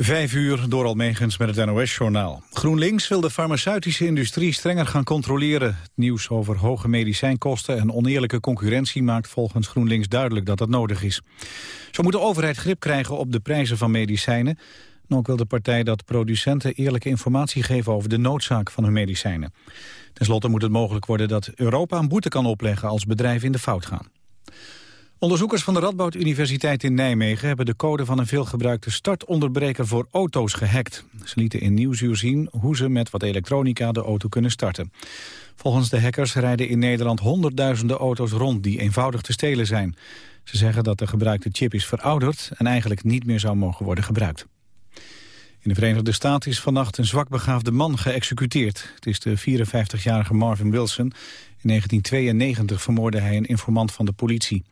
Vijf uur door Almegens met het NOS-journaal. GroenLinks wil de farmaceutische industrie strenger gaan controleren. Het nieuws over hoge medicijnkosten en oneerlijke concurrentie... maakt volgens GroenLinks duidelijk dat dat nodig is. Zo moet de overheid grip krijgen op de prijzen van medicijnen. En ook wil de partij dat producenten eerlijke informatie geven... over de noodzaak van hun medicijnen. Ten slotte moet het mogelijk worden dat Europa een boete kan opleggen... als bedrijven in de fout gaan. Onderzoekers van de Radboud Universiteit in Nijmegen hebben de code van een veelgebruikte startonderbreker voor auto's gehackt. Ze lieten in Nieuwsuur zien hoe ze met wat elektronica de auto kunnen starten. Volgens de hackers rijden in Nederland honderdduizenden auto's rond die eenvoudig te stelen zijn. Ze zeggen dat de gebruikte chip is verouderd en eigenlijk niet meer zou mogen worden gebruikt. In de Verenigde Staten is vannacht een zwakbegaafde man geëxecuteerd. Het is de 54-jarige Marvin Wilson. In 1992 vermoordde hij een informant van de politie.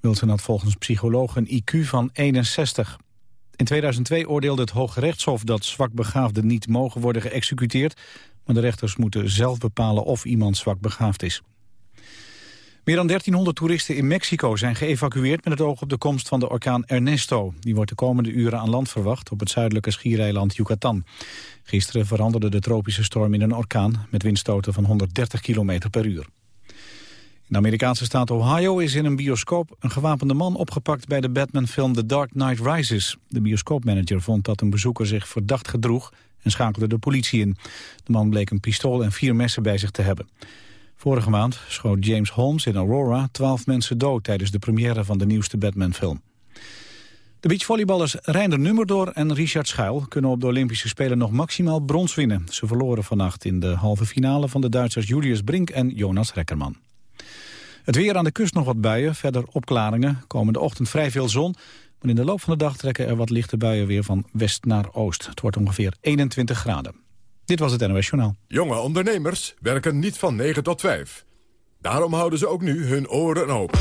Wilson had volgens psychologen een IQ van 61. In 2002 oordeelde het Hoge Rechtshof dat zwakbegaafden niet mogen worden geëxecuteerd, maar de rechters moeten zelf bepalen of iemand zwakbegaafd is. Meer dan 1300 toeristen in Mexico zijn geëvacueerd met het oog op de komst van de orkaan Ernesto. Die wordt de komende uren aan land verwacht op het zuidelijke schiereiland Yucatan. Gisteren veranderde de tropische storm in een orkaan met windstoten van 130 km per uur. In de Amerikaanse staat Ohio is in een bioscoop een gewapende man opgepakt bij de Batman-film The Dark Knight Rises. De bioscoopmanager vond dat een bezoeker zich verdacht gedroeg en schakelde de politie in. De man bleek een pistool en vier messen bij zich te hebben. Vorige maand schoot James Holmes in Aurora twaalf mensen dood tijdens de première van de nieuwste Batman-film. De beachvolleyballers Reinder Nummerdoor en Richard Schuil kunnen op de Olympische Spelen nog maximaal brons winnen. Ze verloren vannacht in de halve finale van de Duitsers Julius Brink en Jonas Rekkerman. Het weer aan de kust nog wat buien, verder opklaringen. Komende ochtend vrij veel zon, maar in de loop van de dag trekken er wat lichte buien weer van west naar oost. Het wordt ongeveer 21 graden. Dit was het NOS Journaal. Jonge ondernemers werken niet van 9 tot 5. Daarom houden ze ook nu hun oren open.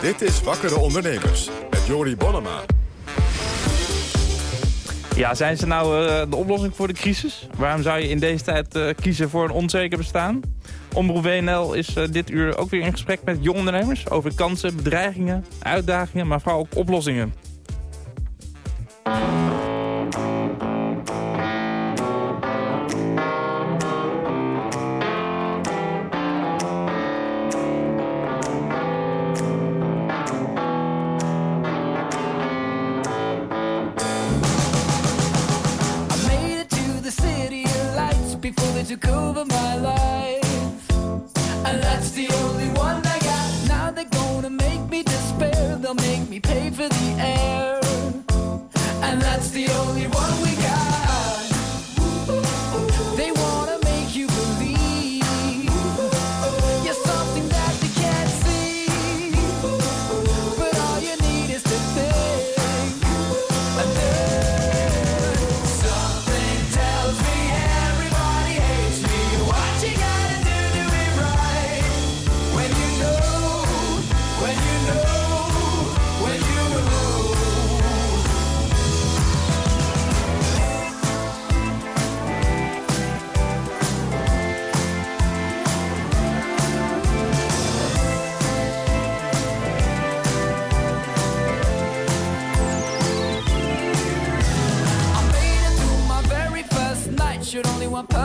Dit is Wakkere Ondernemers met Jori Bonnema. Ja, zijn ze nou uh, de oplossing voor de crisis? Waarom zou je in deze tijd uh, kiezen voor een onzeker bestaan? Omroep WNL is uh, dit uur ook weer in gesprek met jonge ondernemers... over kansen, bedreigingen, uitdagingen, maar vooral ook oplossingen.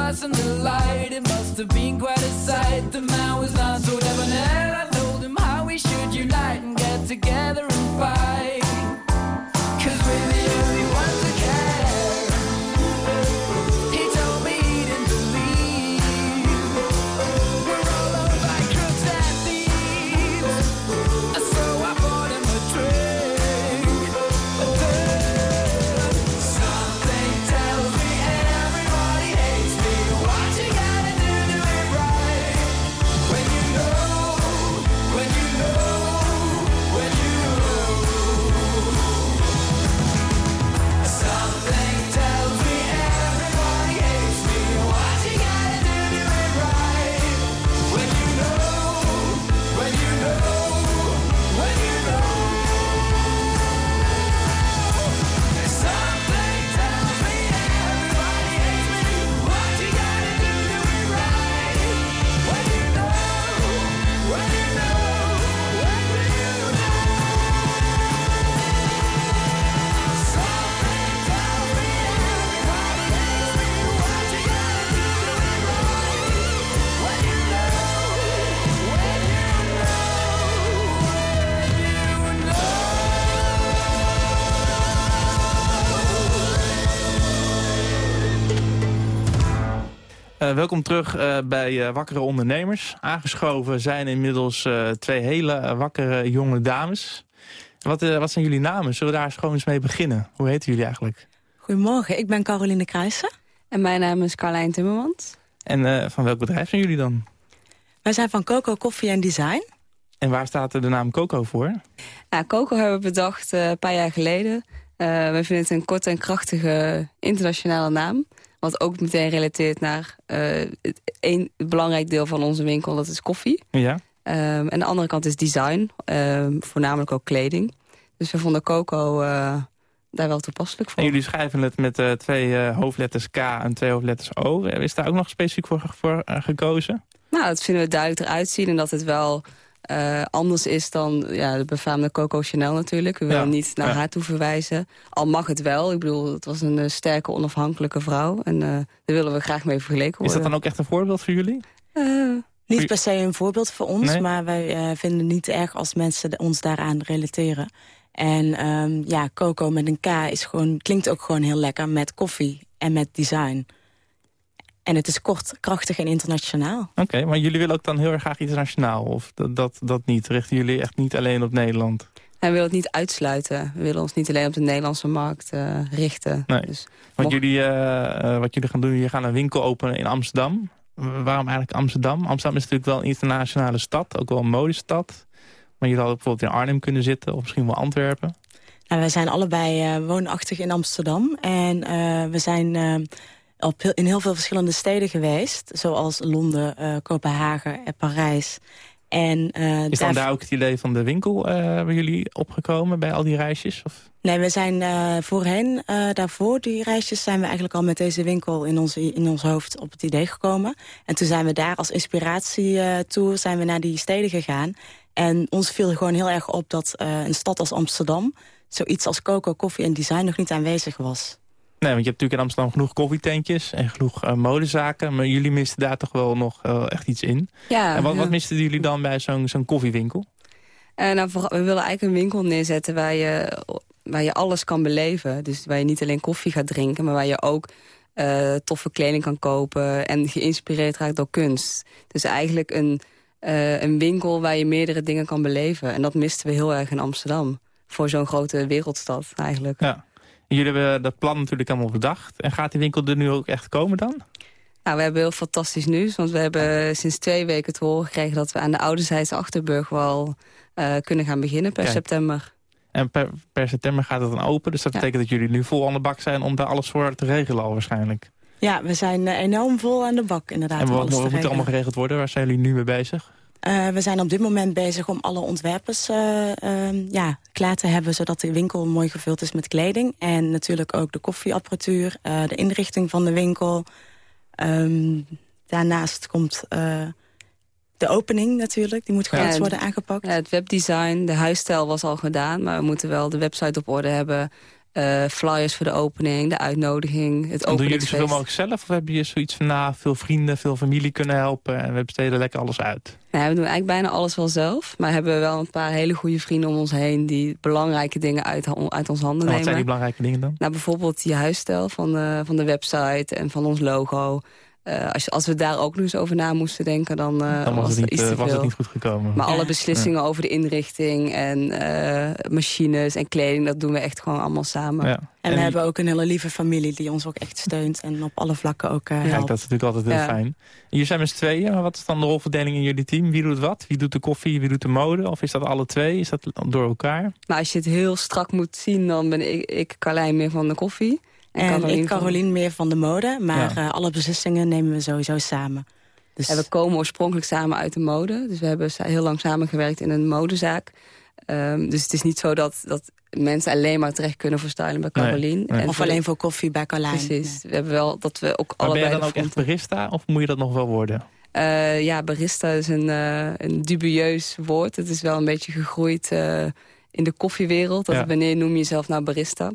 One person the light. It must have been quite a sight. The man was not so debonair. I told him how we should unite and get together and fight. Eh, welkom terug eh, bij eh, Wakkere Ondernemers. Aangeschoven zijn inmiddels eh, twee hele wakkere jonge dames. Wat, eh, wat zijn jullie namen? Zullen we daar eens gewoon eens mee beginnen? Hoe heten jullie eigenlijk? Goedemorgen, ik ben Caroline Kruijsen. En mijn naam is Carlijn Timmermans. En eh, van welk bedrijf zijn jullie dan? Wij zijn van Coco Koffie en Design. En waar staat er de naam Coco voor? Ja, Coco hebben we bedacht eh, een paar jaar geleden. Eh, we vinden het een korte en krachtige internationale naam. Wat ook meteen relateert naar eh, het een belangrijk deel van onze winkel, dat is koffie. Ja. Ehm, en de andere kant is design, ehm, voornamelijk ook kleding. Dus we vonden Coco eh, daar wel toepasselijk voor. En jullie schrijven het met eh, twee eh, hoofdletters K en twee hoofdletters O. Is daar ook nog specifiek voor, voor eh, gekozen? Nou, dat vinden we duidelijk eruit zien en dat het wel eh, anders is dan ja, de befaamde Coco Chanel natuurlijk. We willen Ja, niet naar ja. haar toe verwijzen. Al mag het wel. Ik bedoel, het was een eh, sterke, onafhankelijke vrouw. En eh, daar willen we graag mee vergeleken Is worden. dat dan ook echt een voorbeeld voor jullie? Eh, Niet per se een voorbeeld voor ons, Nee? maar wij eh, vinden het niet erg als mensen ons daaraan relateren. En ehm, ja, Coco met een K is gewoon, klinkt ook gewoon heel lekker met koffie en met design. En het is kort, krachtig en internationaal. Oké, maar jullie willen ook dan heel erg graag internationaal? Of dat, dat, dat niet? Richten jullie echt niet alleen op Nederland? en we willen het niet uitsluiten. We willen ons niet alleen op de Nederlandse markt eh, richten. Nee. Dus, Want Mocht- jullie, eh, eh, wat jullie gaan doen, jullie gaan een winkel openen in Amsterdam. Waarom eigenlijk Amsterdam? Amsterdam is natuurlijk wel een internationale stad, ook wel een modestad. Maar jullie hadden bijvoorbeeld in Arnhem kunnen zitten, of misschien wel Antwerpen. Nou, wij zijn allebei eh, woonachtig in Amsterdam. En eh, we zijn op in heel veel verschillende steden geweest. Zoals Londen, eh, Kopenhagen en Parijs. En, eh, Is dan daar- ook het idee van de winkel eh, bij jullie opgekomen bij al die reisjes? Of? Nee, we zijn voorheen, daarvoor die reisjes... zijn we eigenlijk al met deze winkel in ons, in ons hoofd op het idee gekomen. En toen zijn we daar als inspiratietour zijn we naar die steden gegaan. En ons viel gewoon heel erg op dat een stad als Amsterdam... zoiets als coco, koffie en design nog niet aanwezig was. Nee, want je hebt natuurlijk in Amsterdam genoeg koffietentjes en genoeg eh, modezaken. Maar jullie misten daar toch wel nog eh, echt iets in. ja, en wat, wat misten jullie dan bij zo'n zo'n koffiewinkel? Eh, nou, we willen eigenlijk een winkel neerzetten waar je, waar je alles kan beleven. Dus waar je niet alleen koffie gaat drinken, maar waar je ook toffe kleding kan kopen en geïnspireerd raakt door kunst. Dus eigenlijk een, een winkel waar je meerdere dingen kan beleven. En dat misten we heel erg in Amsterdam. Voor zo'n grote wereldstad eigenlijk. Ja. Jullie hebben dat plan natuurlijk allemaal bedacht. En gaat die winkel er nu ook echt komen dan? Nou, we hebben heel fantastisch nieuws. Want we hebben sinds twee weken te horen gekregen... dat we aan de Ouderzijds Achterburg wel eh, kunnen gaan beginnen per Kijk. september. En per, per september gaat het dan open. Dus dat Ja. betekent dat jullie nu vol aan de bak zijn om daar alles voor te regelen al waarschijnlijk. Ja, we zijn eh, enorm vol aan de bak inderdaad. en wat, moet er allemaal geregeld worden? Waar zijn jullie nu mee bezig? Eh, we zijn op dit moment bezig om alle ontwerpers eh, ehm, ja, klaar te hebben... zodat de winkel mooi gevuld is met kleding. En natuurlijk ook de koffieapparatuur, eh, de inrichting van de winkel. Ehm, daarnaast komt de opening natuurlijk. Die moet groots en- worden aangepakt. Ja, het webdesign, de huisstijl was al gedaan... maar we moeten wel de website op orde hebben... eh, flyers voor de opening, de uitnodiging, het En doen jullie zoveel mogelijk zelf? Of heb je zoiets van, nou, veel vrienden, veel familie kunnen helpen... en we besteden lekker alles uit? Nee, we doen eigenlijk bijna alles wel zelf. Maar hebben we wel een paar hele goede vrienden om ons heen... die belangrijke dingen uit, uit ons handen En wat nemen. zijn die belangrijke dingen dan? Nou, bijvoorbeeld die huisstijl van van de website en van ons logo. Eh, als, we daar ook nog eens over na moesten denken, dan, eh, dan was, het, niet, iets eh, was het niet goed gekomen. Maar Ja. alle beslissingen over de inrichting en eh, machines en kleding... dat doen we echt gewoon allemaal samen. ja. en we hebben ook een hele lieve familie die ons ook echt steunt... en op alle vlakken ook eh, Kijk, helpt. dat is natuurlijk altijd heel Ja. fijn. Jullie zijn met z'n tweeën, maar wat is dan de rolverdeling in jullie team? Wie doet wat? Wie doet de koffie, wie doet de mode? Of is dat alle twee? Is dat door elkaar? Maar als je het heel strak moet zien, dan ben ik, ik Carlijn meer van de koffie. En Carolien ik, van- Carolien, meer van de mode. Maar Ja. eh, alle beslissingen nemen we sowieso samen. Dus En we komen oorspronkelijk samen uit de mode. Dus we hebben heel lang samengewerkt in een modezaak. Ehm, dus het is niet zo dat, dat mensen alleen maar terecht kunnen voor styling bij Nee, Carolien. nee. En of voor alleen voor koffie bij Carlijn. Precies. We hebben wel dat we ook Maar ben allebei je dan ook echt barista of moet je dat nog wel worden? Eh, ja, barista is een, eh, een dubieus woord. Het is wel een beetje gegroeid eh, in de koffiewereld. Dat Ja. Wanneer noem je jezelf nou barista?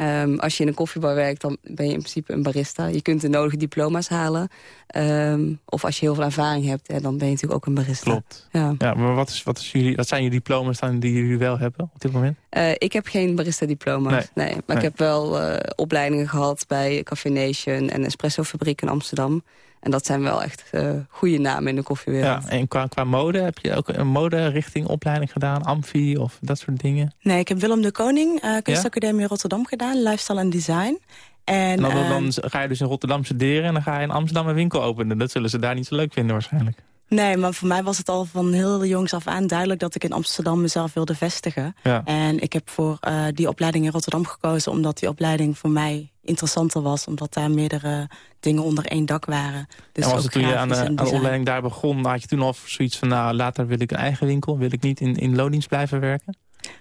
Ehm, als je in een koffiebar werkt, dan ben je in principe een barista. Je kunt de nodige diploma's halen. Ehm, of als je heel veel ervaring hebt, hè, dan ben je natuurlijk ook een barista. Klopt. Ja. Ja, maar wat, is, wat, is jullie, wat zijn jullie diploma's dan die jullie wel hebben op dit moment? Eh, ik heb geen barista-diploma's, Nee. nee. Maar Nee. ik heb wel eh, opleidingen gehad bij Café Nation en Espresso Fabriek in Amsterdam. En dat zijn wel echt uh, goede namen in de koffiewereld. Ja, en qua, qua mode, heb je ook een moderichting opleiding gedaan? Amfi of dat soort dingen? Nee, ik heb Willem de Koning, uh, Kunstacademie Rotterdam gedaan. Lifestyle en design. En, dan, dan, ehm, ga je dus in Rotterdam studeren en dan ga je in Amsterdam een winkel openen. Dat zullen ze daar niet zo leuk vinden waarschijnlijk. Nee, maar voor mij was het al van heel jongs af aan duidelijk... dat ik in Amsterdam mezelf wilde vestigen. Ja. En ik heb voor uh, die opleiding in Rotterdam gekozen... omdat die opleiding voor mij interessanter was. Omdat daar meerdere dingen onder één dak waren. Dus en was het toen je aan de, aan de opleiding daar begon... had je toen al zoiets van, nou, later wil ik een eigen winkel? Wil ik niet in, in loondienst blijven werken?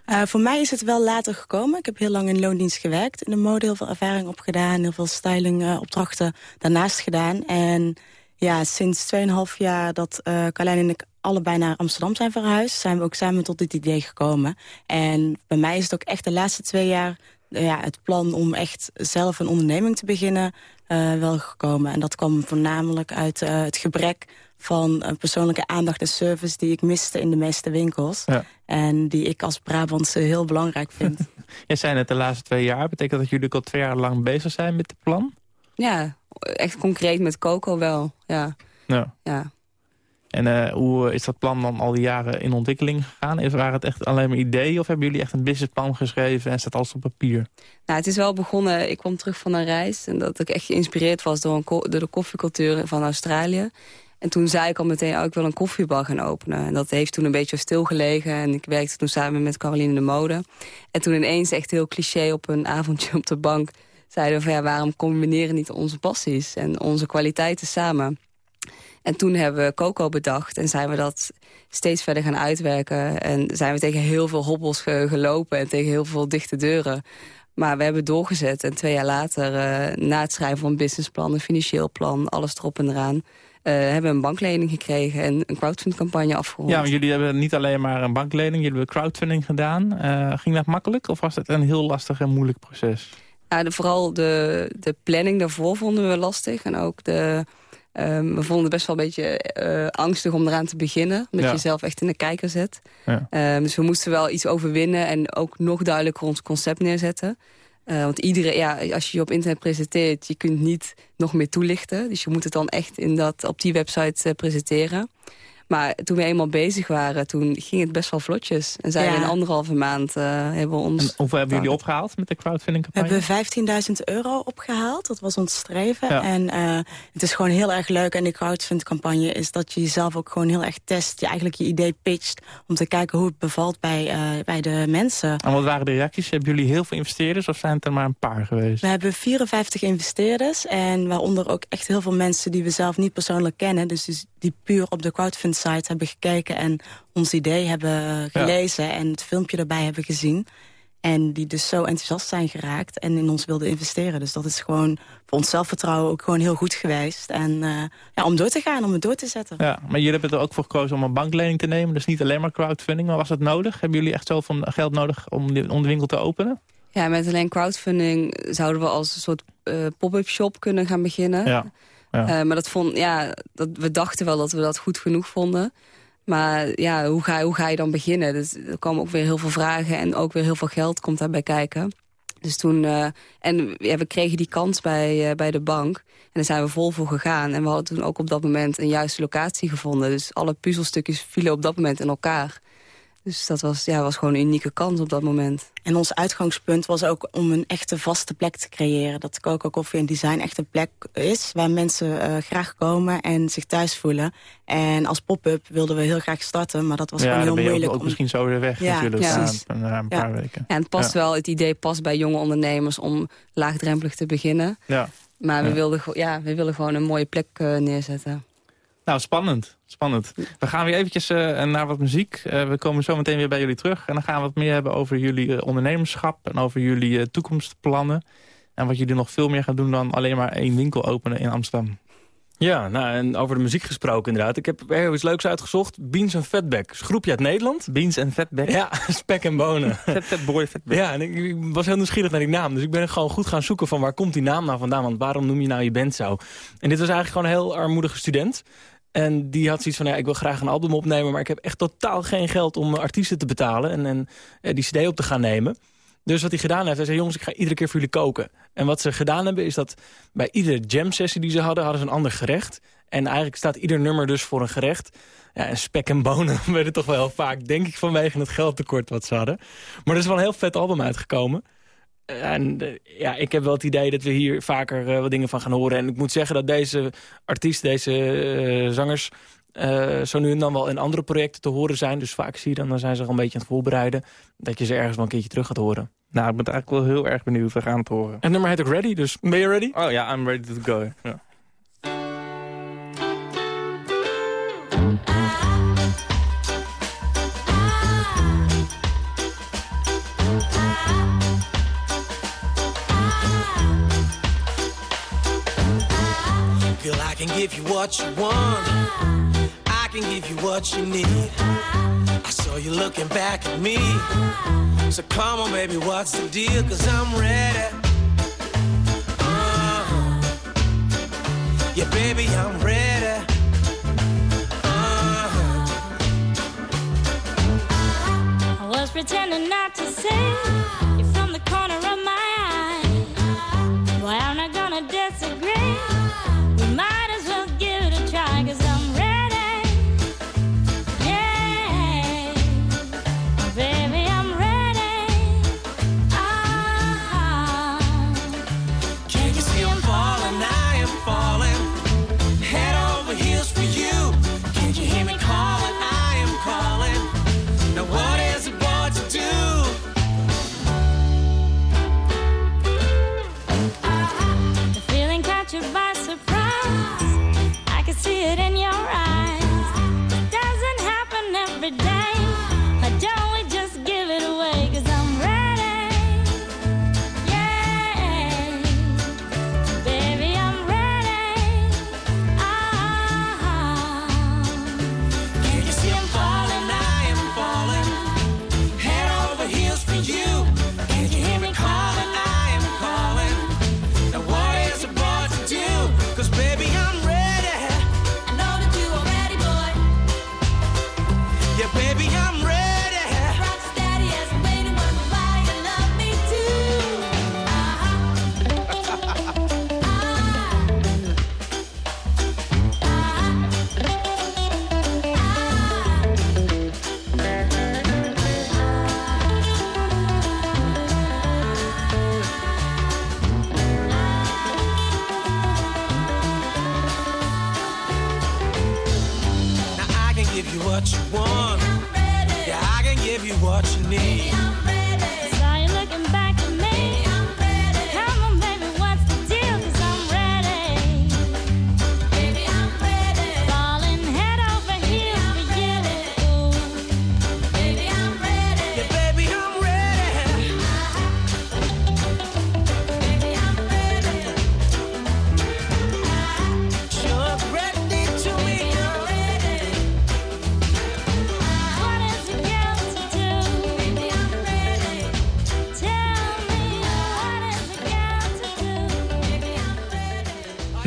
Uh, voor mij is het wel later gekomen. Ik heb heel lang in loondienst gewerkt. In de mode heel veel ervaring opgedaan. Heel veel styling uh, opdrachten daarnaast gedaan. En ja, sinds 2,5 jaar dat uh, Carlijn en ik allebei naar Amsterdam zijn verhuisd... zijn we ook samen tot dit idee gekomen. En bij mij is het ook echt de laatste twee jaar... Ja, het plan om echt zelf een onderneming te beginnen uh, wel gekomen. En dat kwam voornamelijk uit uh, het gebrek van uh, persoonlijke aandacht en service... die ik miste in de meeste winkels. Ja. En die ik als Brabantse heel belangrijk vind. Jij zei net de laatste twee jaar. Betekent dat jullie al twee jaar lang bezig zijn met het plan? Ja, echt concreet met Coco wel, ja. Ja. ja. En uh, hoe is dat plan dan al die jaren in ontwikkeling gegaan? Is, waren het echt alleen maar ideeën of hebben jullie echt een businessplan geschreven en staat alles op papier? Nou, het is wel begonnen, ik kwam terug van een reis en dat ik echt geïnspireerd was door, een door de koffiecultuur van Australië. En toen zei ik al meteen, oh, ik wil een koffiebar gaan openen. En dat heeft toen een beetje stilgelegen. En ik werkte toen samen met Caroline de Mode. En toen ineens echt heel cliché op een avondje op de bank... zeiden we van ja, waarom combineren niet onze passies en onze kwaliteiten samen? En toen hebben we Coco bedacht en zijn we dat steeds verder gaan uitwerken. En zijn we tegen heel veel hobbels ge gelopen en tegen heel veel dichte deuren. Maar we hebben doorgezet en twee jaar later, uh, na het schrijven van een businessplan, een financieel plan, alles erop en eraan... Uh, hebben een banklening gekregen en een crowdfundcampagne afgerond. Ja, maar jullie hebben niet alleen maar een banklening, jullie hebben crowdfunding gedaan. Uh, ging dat makkelijk of was het een heel lastig en moeilijk proces? Ja, de, vooral de, de planning daarvoor vonden we lastig. En ook de, um, we vonden het best wel een beetje uh, angstig om eraan te beginnen. Omdat Ja. je jezelf echt in de kijker zet. Ja. Um, dus we moesten wel iets overwinnen en ook nog duidelijker ons concept neerzetten. Uh, want iedere, ja, als je je op internet presenteert, je kunt niet nog meer toelichten. Dus je moet het dan echt in dat, op die website uh, presenteren. Maar toen we eenmaal bezig waren, toen ging het best wel vlotjes. En zijn Ja. we in anderhalve maand uh, hebben we ons... En hoeveel hebben jullie opgehaald met de crowdfunding We campagne? hebben 15.000 euro opgehaald. Dat was ons streven. Ja. En uh, het is gewoon heel erg leuk. En de crowdfund-campagne is dat je jezelf ook gewoon heel erg test. Je eigenlijk je idee pitcht om te kijken hoe het bevalt bij, uh, bij de mensen. En wat waren de reacties? Hebben jullie heel veel investeerders of zijn het er maar een paar geweest? We hebben 54 investeerders en waaronder ook echt heel veel mensen die we zelf niet persoonlijk kennen. Dus die- die puur op de crowdfund-site hebben gekeken en ons idee hebben gelezen en het filmpje erbij hebben gezien. En die dus zo enthousiast zijn geraakt en in ons wilden investeren. Dus dat is gewoon voor ons zelfvertrouwen ook gewoon heel goed geweest. En uh, ja, om door te gaan, om het door te zetten. Ja, maar jullie hebben er ook voor gekozen om een banklening te nemen. Dus niet alleen maar crowdfunding. Maar was dat nodig? Hebben jullie echt zoveel geld nodig om, die, om de winkel te openen? Ja, met alleen crowdfunding zouden we als een soort uh, pop-up shop kunnen gaan beginnen. Ja. Ja. Uh, maar dat vond, ja, dat, we dachten wel dat we dat goed genoeg vonden. Maar ja, hoe ga, hoe ga je dan beginnen? Dus er komen ook weer heel veel vragen en ook weer heel veel geld komt daarbij kijken. Dus toen, uh, en we kregen die kans bij, uh, bij de bank. En daar zijn we vol voor gegaan. En we hadden toen ook op dat moment een juiste locatie gevonden. Dus alle puzzelstukjes vielen op dat moment in elkaar. Dus dat was, ja, was gewoon een unieke kans op dat moment. En ons uitgangspunt was ook om een echte vaste plek te creëren. Dat Coco Coffee Design echt een plek is waar mensen uh, graag komen en zich thuis voelen. En als pop-up wilden we heel graag starten, maar dat was ja, gewoon heel moeilijk. Ook, ook misschien zo weer weg Ja, natuurlijk, ja. na, een Ja. paar weken. Ja, en het past wel, het idee past bij jonge ondernemers om laagdrempelig te beginnen. Ja. Maar we, wilden, ja, we willen gewoon een mooie plek uh, neerzetten. Nou, spannend. Spannend. We gaan weer eventjes uh, naar wat muziek. Uh, we komen zo meteen weer bij jullie terug. En dan gaan we wat meer hebben over jullie uh, ondernemerschap... en over jullie toekomstplannen. En wat jullie nog veel meer gaan doen dan alleen maar één winkel openen in Amsterdam. Ja, nou, en over de muziek gesproken inderdaad. Ik heb er iets leuks uitgezocht. Beans en Fatback. Is groepje uit Nederland. Beans en Fatback? Ja, spek en bonen. Vet boy, Fatback. Ja, en ik, ik, was heel nieuwsgierig naar die naam. Dus ik ben gewoon goed gaan zoeken van waar komt die naam nou vandaan. Want waarom noem je nou je band zo? En dit was eigenlijk gewoon een heel armoedige student. En die had zoiets van, ja, ik wil graag een album opnemen... maar ik heb echt totaal geen geld om artiesten te betalen... en, en die cd op te gaan nemen. Dus wat hij gedaan heeft, hij zei... jongens, ik ga iedere keer voor jullie koken. En wat ze gedaan hebben, is dat bij iedere jam-sessie die ze hadden... hadden ze een ander gerecht. En eigenlijk staat ieder nummer dus voor een gerecht. Ja, spek en bonen werden toch wel heel vaak, denk ik, vanwege het geldtekort wat ze hadden. Maar er is wel een heel vet album uitgekomen. En eh, ja, ik heb wel het idee dat we hier vaker eh, wat dingen van gaan horen. En ik moet zeggen dat deze artiesten, deze eh, zangers... zo nu en dan wel in andere projecten te horen zijn. Dus vaak zie je dan, dan zijn ze al een beetje aan het voorbereiden... dat je ze ergens wel een keertje terug gaat horen. Nou, ik ben eigenlijk wel heel erg benieuwd. We gaan het horen. En nummer heet ook Ready, dus ben je ready? Oh ja, I'm ready to go. Ja. I can give you what you want. I can give you what you need. I saw you looking back at me. So come on, baby, what's the deal? Cause I'm ready. Uh-huh. Yeah, baby, I'm ready. Uh-huh. I was pretending not to see you from the corner of my eye. Well, I'm not gonna disagree.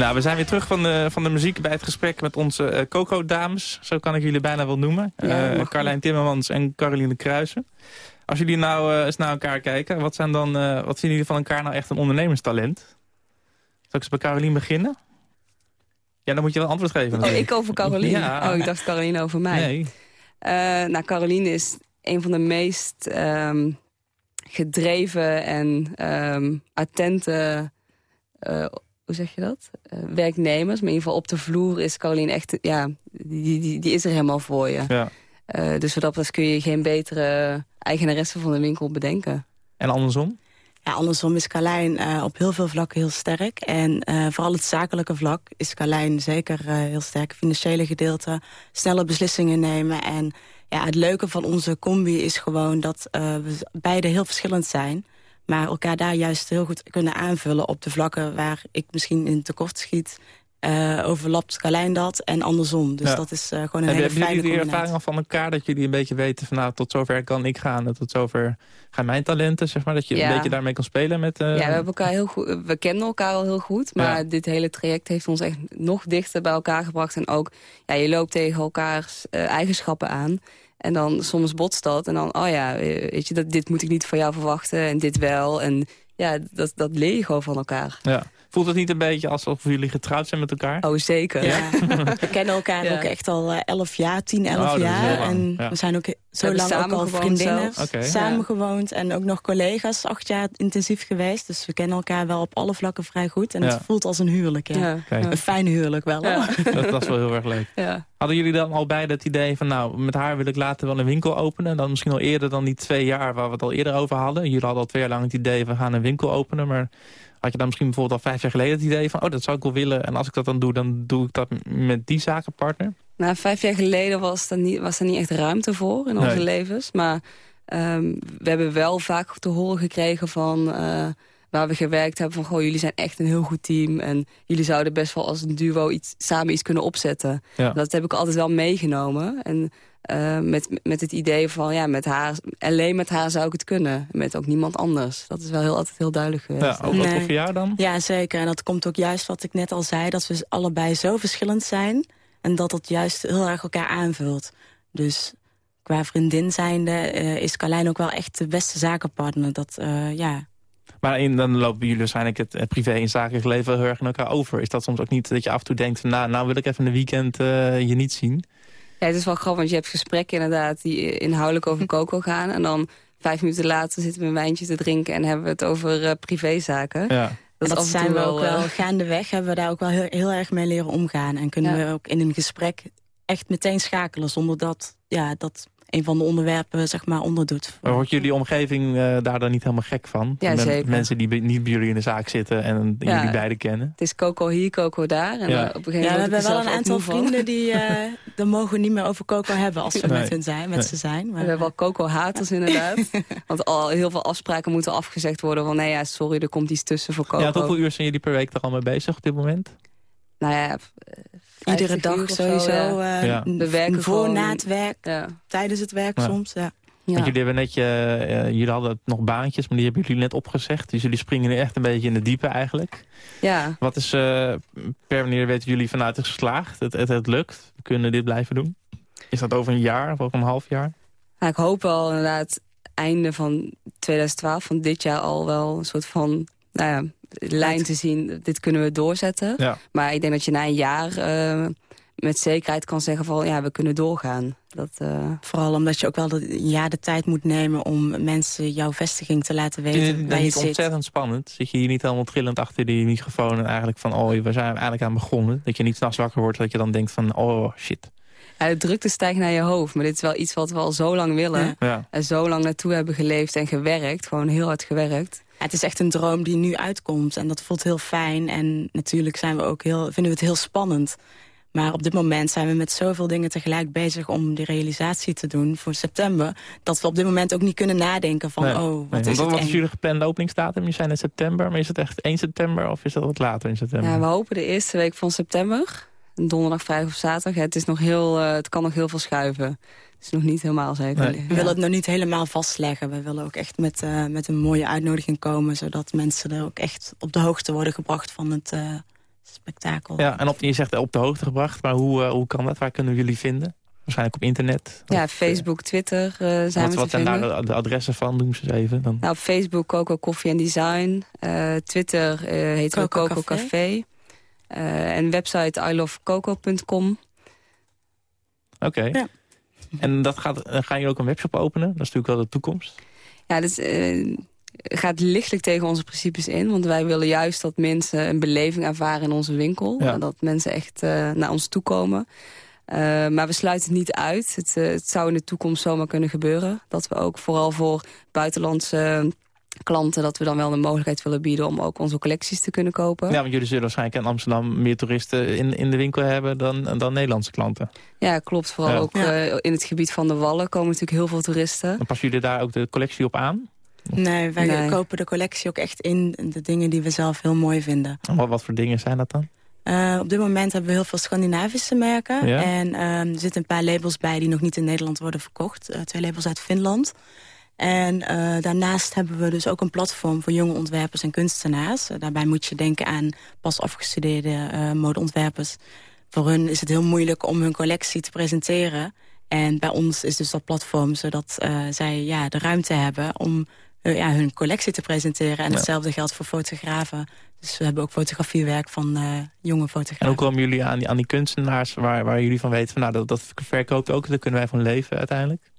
Nou, we zijn weer terug van de, van de muziek bij het gesprek met onze eh, Coco-dames. Zo kan ik jullie bijna wel noemen. Ja, Eh, Carlijn Timmermans en Caroline Kruijsen. Als jullie nou eh, eens naar elkaar kijken, wat, zijn dan, wat vinden jullie van elkaar nou echt een ondernemerstalent? Zal ik eens bij Caroline beginnen? Ja, dan moet je wel antwoord geven. Oh, ik over Caroline? Ja. Oh, ik dacht Caroline over mij. Nee. Nou, Caroline is een van de meest ehm, gedreven en ehm, attente, hoe zeg je dat? Eh, werknemers. Maar in ieder geval op de vloer is Caroline echt, ja, die, die, die is er helemaal voor je. Ja. Eh, dus wat dat betreft kun je geen betere eigenaresse van de winkel bedenken. En andersom? Ja, andersom is Carlijn eh, op heel veel vlakken heel sterk. En eh, vooral het zakelijke vlak is Carlijn zeker eh, heel sterk. Financiële gedeelte, snelle beslissingen nemen. En ja, het leuke van onze combi is gewoon dat eh, we beide heel verschillend zijn. Maar elkaar daar juist heel goed kunnen aanvullen op de vlakken waar ik misschien in tekort schiet. eh, overlapt Carlijn dat en andersom. Dus Ja. dat is eh, gewoon een Hebben hele hebben fijne jullie die ervaring al van elkaar dat jullie een beetje weten van nou tot zover kan ik gaan en tot zover gaan mijn talenten, zeg maar, dat je Ja. een beetje daarmee kan spelen met... eh, Ja, we, hebben elkaar heel goed, we kennen elkaar al heel goed. Maar Ja. dit hele traject heeft ons echt nog dichter bij elkaar gebracht. En ook, ja, je loopt tegen elkaars eh, eigenschappen aan. En dan soms botst dat. En dan, oh ja, eh, weet je, dat, dit moet ik niet van jou verwachten. En dit wel. En ja, dat, dat leer je gewoon van elkaar. ja. Voelt het niet een beetje alsof jullie getrouwd zijn met elkaar? Oh, zeker. Ja. we kennen elkaar Ja. ook echt al eh, 11 jaar, 10, 11 Oh, jaar. En ja. we zijn ook zo hebben lang ook al gewoond vriendinnen. zelfs. Oké. Samen Ja. gewoond en ook nog collega's. Acht jaar intensief geweest. Dus we kennen elkaar wel op alle vlakken vrij goed. En Ja. het voelt als een huwelijk, ja. Een fijn huwelijk wel. Dat, dat is wel heel erg leuk. Ja. Hadden jullie dan al beide het idee van nou, met haar wil ik later wel een winkel openen? Dan misschien al eerder dan die twee jaar waar we het al eerder over hadden. Jullie hadden al twee jaar lang het idee van gaan een winkel openen. Maar had je dan misschien bijvoorbeeld al vijf jaar geleden het idee van oh, dat zou ik wel willen. En als ik dat dan doe, dan doe ik dat met die zakenpartner? Nou, vijf jaar geleden was er niet, was er niet echt ruimte voor in onze Nee. levens. Maar ehm, we hebben wel vaak te horen gekregen van... eh, waar we gewerkt hebben van... Goh, jullie zijn echt een heel goed team. En jullie zouden best wel als een duo iets, samen iets kunnen opzetten. Ja. Dat heb ik altijd wel meegenomen. En eh, met, met het idee van... ja, met haar, alleen met haar zou ik het kunnen. Met ook niemand anders. Dat is wel heel, altijd heel duidelijk geweest. Ja, ook, ook Nee. voor jou dan? Ja, zeker. En dat komt ook juist wat ik net al zei. Dat we allebei zo verschillend zijn. En dat het juist heel erg elkaar aanvult. Dus qua vriendin zijnde eh, is Carlijn ook wel echt de beste zakenpartner. Dat, eh, ja. Maar in, dan lopen jullie waarschijnlijk het eh, privé en zakelijk leven heel erg in elkaar over. Is dat soms ook niet dat je af en toe denkt van nou, nou wil ik even een weekend eh, je niet zien? Ja, het is wel grappig, want je hebt gesprekken inderdaad... die inhoudelijk over Coco gaan. En dan vijf minuten later zitten we een wijntje te drinken... en hebben we het over eh, privézaken. Ja. Dat, zijn we ook wel eh, gaandeweg. Hebben we daar ook wel heel, heel erg mee leren omgaan. En kunnen Ja. we ook in een gesprek echt meteen schakelen. Zonder dat, ja, dat een van de onderwerpen zeg maar onderdoet. Maar wordt jullie omgeving eh, daar dan niet helemaal gek van? Ja, Met zeker. Mensen die niet bij jullie in de zaak zitten en Ja. jullie beiden kennen. Het is Coco hier, Coco daar. En Ja. eh, op een gegeven Ja, we moment hebben wel een aantal van. vrienden die... eh dan mogen we niet meer over Coco hebben als we Nee. met hun zijn, met Nee. ze zijn. Maar, We hebben wel Coco-haters inderdaad. Want al heel veel afspraken moeten afgezegd worden. Van nee, ja, sorry, er komt iets tussen voor Coco. Ja, hoeveel uur zijn jullie per week er al mee bezig op dit moment? Nou ja, eh, Iedere 50 dag sowieso. ja. eh, Ja. We werken voor, gewoon- na het werk, Ja. tijdens het werk Ja. soms. Ja. Ja. Want jullie hebben net je, eh, jullie hadden nog baantjes, maar die hebben jullie net opgezegd. Dus jullie springen nu echt een beetje in de diepe eigenlijk. ja, Wat is eh, per wanneer weten jullie vanuit het is geslaagd? Het, het, het lukt. We kunnen dit blijven doen. Is dat over een jaar of over een half jaar? Nou, ik hoop wel inderdaad einde van 2012, van dit jaar al wel een soort van nou ja, lijn te zien. Dit kunnen we doorzetten. Ja. Maar ik denk dat je na een jaar eh, met zekerheid kan zeggen van ja, we kunnen doorgaan. Dat, eh, Vooral omdat je ook wel de, ja, de tijd moet nemen om mensen jouw vestiging te laten Vind je weten het waar je zit. ontzettend spannend? Zit je hier niet helemaal trillend achter die microfoon en eigenlijk van... oh, we zijn eigenlijk aan begonnen. Dat je niet s'nachts wakker wordt, dat je dan denkt van... oh, shit. ja, de drukte stijgt naar je hoofd. Maar dit is wel iets wat we al zo lang willen. Ja. En zo lang naartoe hebben geleefd en gewerkt. Gewoon heel hard gewerkt. Het is echt een droom die nu uitkomt en dat voelt heel fijn. En natuurlijk zijn we ook heel, vinden we het heel spannend. Maar op dit moment zijn we met zoveel dingen tegelijk bezig om die realisatie te doen voor september. Dat we op dit moment ook niet kunnen nadenken van, Nee. oh, wat is het wat is eng. jullie geplande openingsdatum? Je zei in september, maar is het echt 1 september of is dat wat later in september? Ja, we hopen de eerste week van september. Donderdag, vrijdag of zaterdag. Het, is nog heel, eh, het kan nog heel veel schuiven. Het is nog niet helemaal zeker. Nee. We willen het nog niet helemaal vastleggen. We willen ook echt met, eh, met een mooie uitnodiging komen... zodat mensen er ook echt op de hoogte worden gebracht van het eh, spektakel. Ja, en op, je zegt op de hoogte gebracht, maar hoe, eh, hoe kan dat? Waar kunnen we jullie vinden? Waarschijnlijk op internet? Ja, Of, Facebook, Twitter eh, zijn wat we wat zijn daar de, de adressen van? Noem ze eens even. Dan. Nou, op Facebook Coco Coffee and Design. Eh, Twitter eh heet Coco Coco Café. Café. Eh, en website ilovecoco.com. Oké. Ja. En dat gaat, eh, gaan jullie ook een webshop openen? Dat is natuurlijk wel de toekomst. Ja, dus eh, gaat lichtelijk tegen onze principes in. Want wij willen juist dat mensen een beleving ervaren in onze winkel. Ja. En Dat mensen echt eh, naar ons toe komen. Maar we sluiten het niet uit. Het, het zou in de toekomst zomaar kunnen gebeuren. Dat we ook vooral voor buitenlandse klanten... dat we dan wel de mogelijkheid willen bieden om ook onze collecties te kunnen kopen. Ja, want jullie zullen waarschijnlijk in Amsterdam meer toeristen in, in de winkel hebben dan, dan Nederlandse klanten. Ja, klopt. Vooral Ja. ook Ja. eh, in het gebied van de Wallen komen natuurlijk heel veel toeristen. Dan passen jullie daar ook de collectie op aan? Nee, wij Nee. kopen de collectie ook echt in de dingen die we zelf heel mooi vinden. En Wat, wat voor dingen zijn dat dan? Eh, op dit moment hebben we heel veel Scandinavische merken. Ja. En ehm, er zitten een paar labels bij die nog niet in Nederland worden verkocht. Eh, twee labels uit Finland. En eh, daarnaast hebben we dus ook een platform voor jonge ontwerpers en kunstenaars. Eh, daarbij moet je denken aan pas afgestudeerde eh, modeontwerpers. Voor hun is het heel moeilijk om hun collectie te presenteren. En bij ons is dus dat platform zodat zij ja, de ruimte hebben om ja, hun collectie te presenteren. En Ja. hetzelfde geldt voor fotografen. Dus we hebben ook fotografiewerk van jonge fotografen. En hoe komen jullie aan die, aan die kunstenaars waar, waar jullie van weten... Van, nou, dat, dat verkoopt ook, daar kunnen wij van leven uiteindelijk?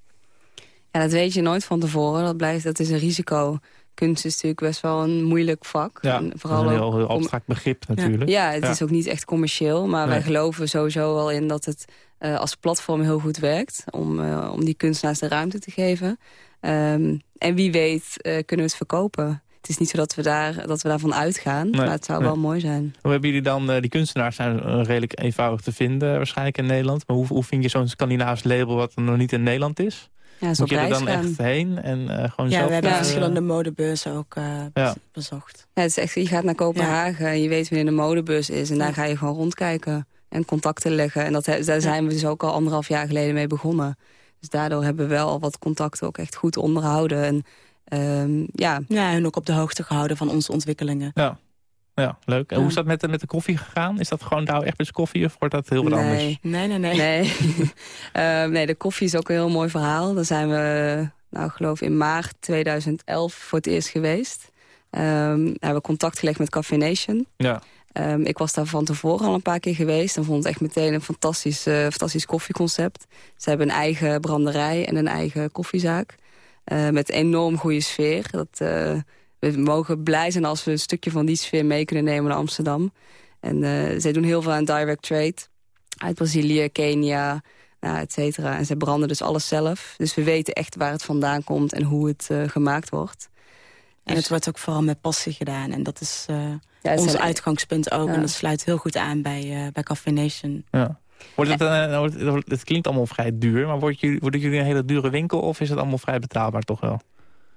Ja, dat weet je nooit van tevoren. Dat, blijft, dat is een risico. Kunst is natuurlijk best wel een moeilijk vak. Ja, En is een heel, abstract begrip natuurlijk. Ja, het Ja. is ook niet echt commercieel. Maar wij geloven sowieso wel in dat het eh, als platform heel goed werkt. Om, eh, om die kunstenaars de ruimte te geven. Ehm, en wie weet eh, kunnen we het verkopen. Het is niet zo dat we, daar, dat we daarvan uitgaan. Nee, maar het zou nee. wel mooi zijn. Hoe hebben jullie dan, die kunstenaars zijn redelijk eenvoudig te vinden waarschijnlijk in Nederland. Maar hoe, hoe vind je zo'n Scandinavisch label wat er nog niet in Nederland is? Ja, Moet je er dan gaan. echt heen en eh, gewoon Ja, zelf... we hebben verschillende modebeurzen ook eh, Ja. bezocht. Ja, het is echt, je gaat naar Kopenhagen en je weet wanneer de modebus is. En daar ga je gewoon rondkijken en contacten leggen. En dat, daar zijn we dus ook al anderhalf jaar geleden mee begonnen. Dus daardoor hebben we wel al wat contacten ook echt goed onderhouden. En ehm, ja, Ja, en ook op de hoogte gehouden van onze ontwikkelingen. Ja. Ja, leuk. En hoe is dat met, de- met de koffie gegaan? Is dat gewoon Douwe Egberts koffie of wordt dat heel wat anders? nee. Nee, nee, nee. Ehm, nee, de koffie is ook een heel mooi verhaal. Daar zijn we, nou ik geloof in maart 2011 voor het eerst geweest. Daar hebben we contact gelegd met Café Nation. Ja. Ehm, ik was daar van tevoren al een paar keer geweest. En vond het echt meteen een fantastisch, eh, fantastisch koffieconcept. Ze hebben een eigen branderij en een eigen koffiezaak. eh, met enorm goede sfeer. Dat, eh, we mogen blij zijn als we een stukje van die sfeer mee kunnen nemen naar Amsterdam. En eh, zij doen heel veel aan direct trade. Uit Brazilië, Kenia, nou, et cetera. En ze branden dus alles zelf. Dus we weten echt waar het vandaan komt en hoe het eh, gemaakt wordt. En het wordt ook vooral met passie gedaan. En dat is eh, Ja, het ons zijn- uitgangspunt ook. Ja. En dat sluit heel goed aan bij, eh bij Café Nation. Ja. Wordt het, eh, wordt- het, klinkt allemaal vrij duur, maar wordt jullie, worden jullie een hele dure winkel of is het allemaal vrij betaalbaar toch wel?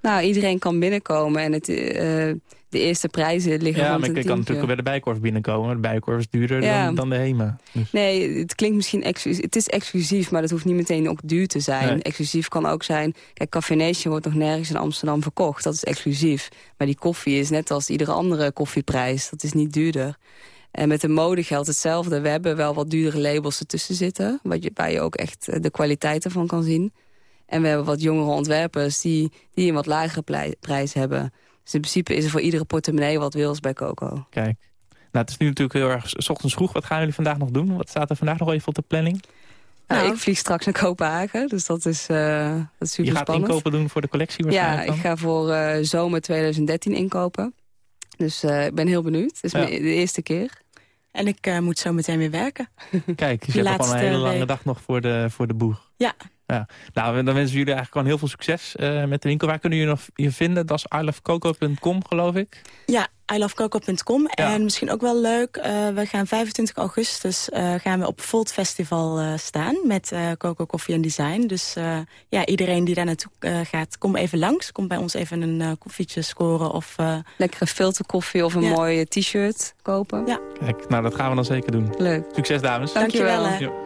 Nou, iedereen kan binnenkomen en het, eh, de eerste prijzen liggen Ja, rond maar een ik kan natuurlijk bij de Bijkorf binnenkomen. De Bijkorf is duurder Ja. dan, dan de HEMA. Dus, Nee, het klinkt misschien exclusief. Het is exclusief, maar dat hoeft niet meteen ook duur te zijn. Nee. Exclusief kan ook zijn... Kijk, Café Nation wordt nog nergens in Amsterdam verkocht. Dat is exclusief. Maar die koffie is net als iedere andere koffieprijs. Dat is niet duurder. En met de mode geldt hetzelfde. We hebben wel wat duurdere labels ertussen zitten... Waar je, waar je ook echt eh, de kwaliteit ervan kan zien. En we hebben wat jongere ontwerpers... die, die een wat lagere prijs hebben. Dus in principe is er voor iedere portemonnee wat wils bij Coco. kijk. Nou, het is nu natuurlijk heel erg s ochtends vroeg. Wat gaan jullie vandaag nog doen? Wat staat er vandaag nog even op de planning? Nou, Nou. ik vlieg straks naar Kopenhagen, dus dat is, eh, dat is super Je gaat spannend. inkopen doen voor de collectie Ja, waarschijnlijk ik dan? ga voor eh, zomer 2013 inkopen. Dus eh, ik ben heel benieuwd. Het is Ja. de eerste keer. En ik eh, moet zo meteen weer werken. Kijk, dus je hebt wel een hele lange week. dag nog voor de, voor de boeg. Ja. Ja. Nou, dan wensen we jullie eigenlijk gewoon heel veel succes eh, met de winkel. Waar kunnen jullie nog je vinden? Dat is ilovecoco.com, geloof ik. Ja, ilovecoco.com. Ja. En misschien ook wel leuk, eh, we gaan 25 augustus eh, gaan we op Volt Festival eh, staan met eh, Coco Koffie en Design. Dus eh, ja, iedereen die daar naartoe eh, gaat, kom even langs. Kom bij ons even een eh, koffietje scoren of... eh, Lekkere filterkoffie of een Ja. mooie t-shirt kopen. Ja. Kijk, nou dat gaan we dan zeker doen. Leuk. Succes, dames. Dankjewel.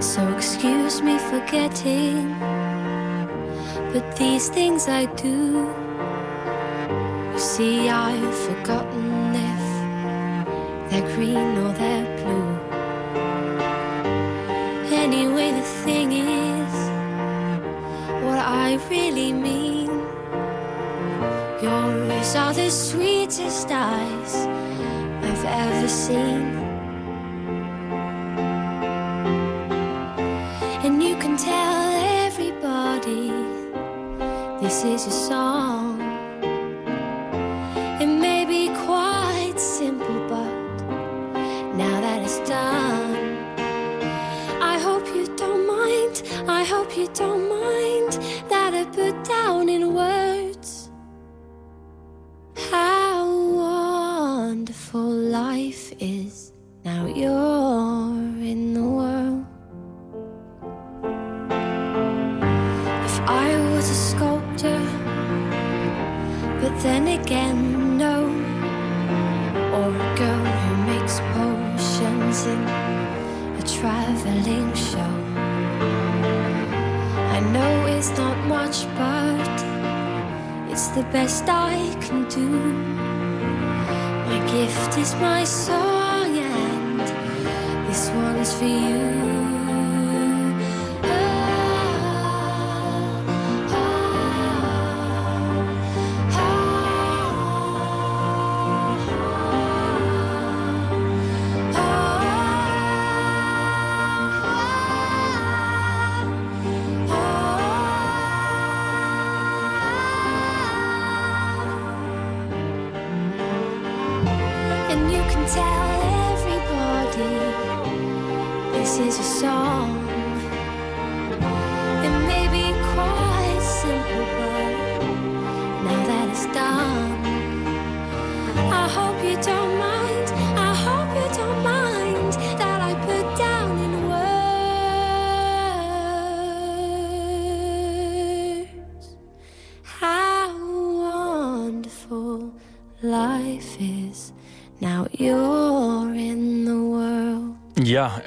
So excuse me for getting, but these things I do. You see, I've forgotten if they're green or they're blue. Anyway, the thing is, what I really mean. Yours are the sweetest eyes I've ever seen. this is your song. It may be quite simple, but now that it's done, I hope you don't mind. I hope you don't mind.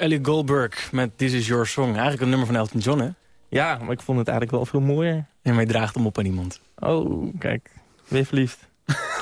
Ellie Goldberg met This Is Your Song. Eigenlijk een nummer van Elton John, hè? Ja, maar ik vond het eigenlijk wel veel mooier. En maar je draagt hem op aan iemand. Oh, kijk. Weer verliefd.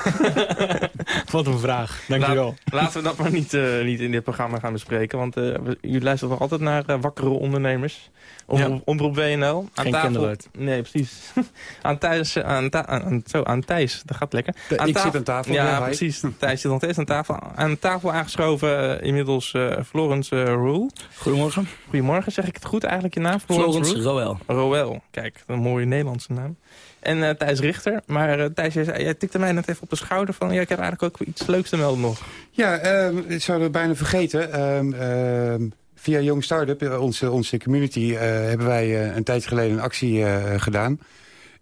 Wat een vraag. Dankjewel. Laat- laten we dat maar niet, eh, niet in dit programma gaan bespreken. Want eh, we- jullie luisteren nog altijd naar eh, wakkere ondernemers. Omroep, Ja. Omroep WNL. Aan Geen candlelight. Nee, precies. aan, Thijs, aan, Ta- aan, zo, aan Thijs, dat gaat lekker. De- ik zit aan tafel, Ja, precies. Thijs zit nog steeds aan tafel. Aan tafel aangeschoven inmiddels eh, Florence uh, Roel. Goedemorgen. Goedemorgen, zeg ik het goed eigenlijk je naam? Florence Roel. Roel, kijk, een mooie Nederlandse naam. En eh, Thijs Richter. Maar eh, Thijs, jij, tikte mij net even op de schouder van... Ja, ik heb eigenlijk ook iets leuks te melden nog. Ja, ehm, ik zou het bijna vergeten. Ehm, ehm, via Young Startup, eh, onze, onze community, hebben wij een tijd geleden een actie gedaan.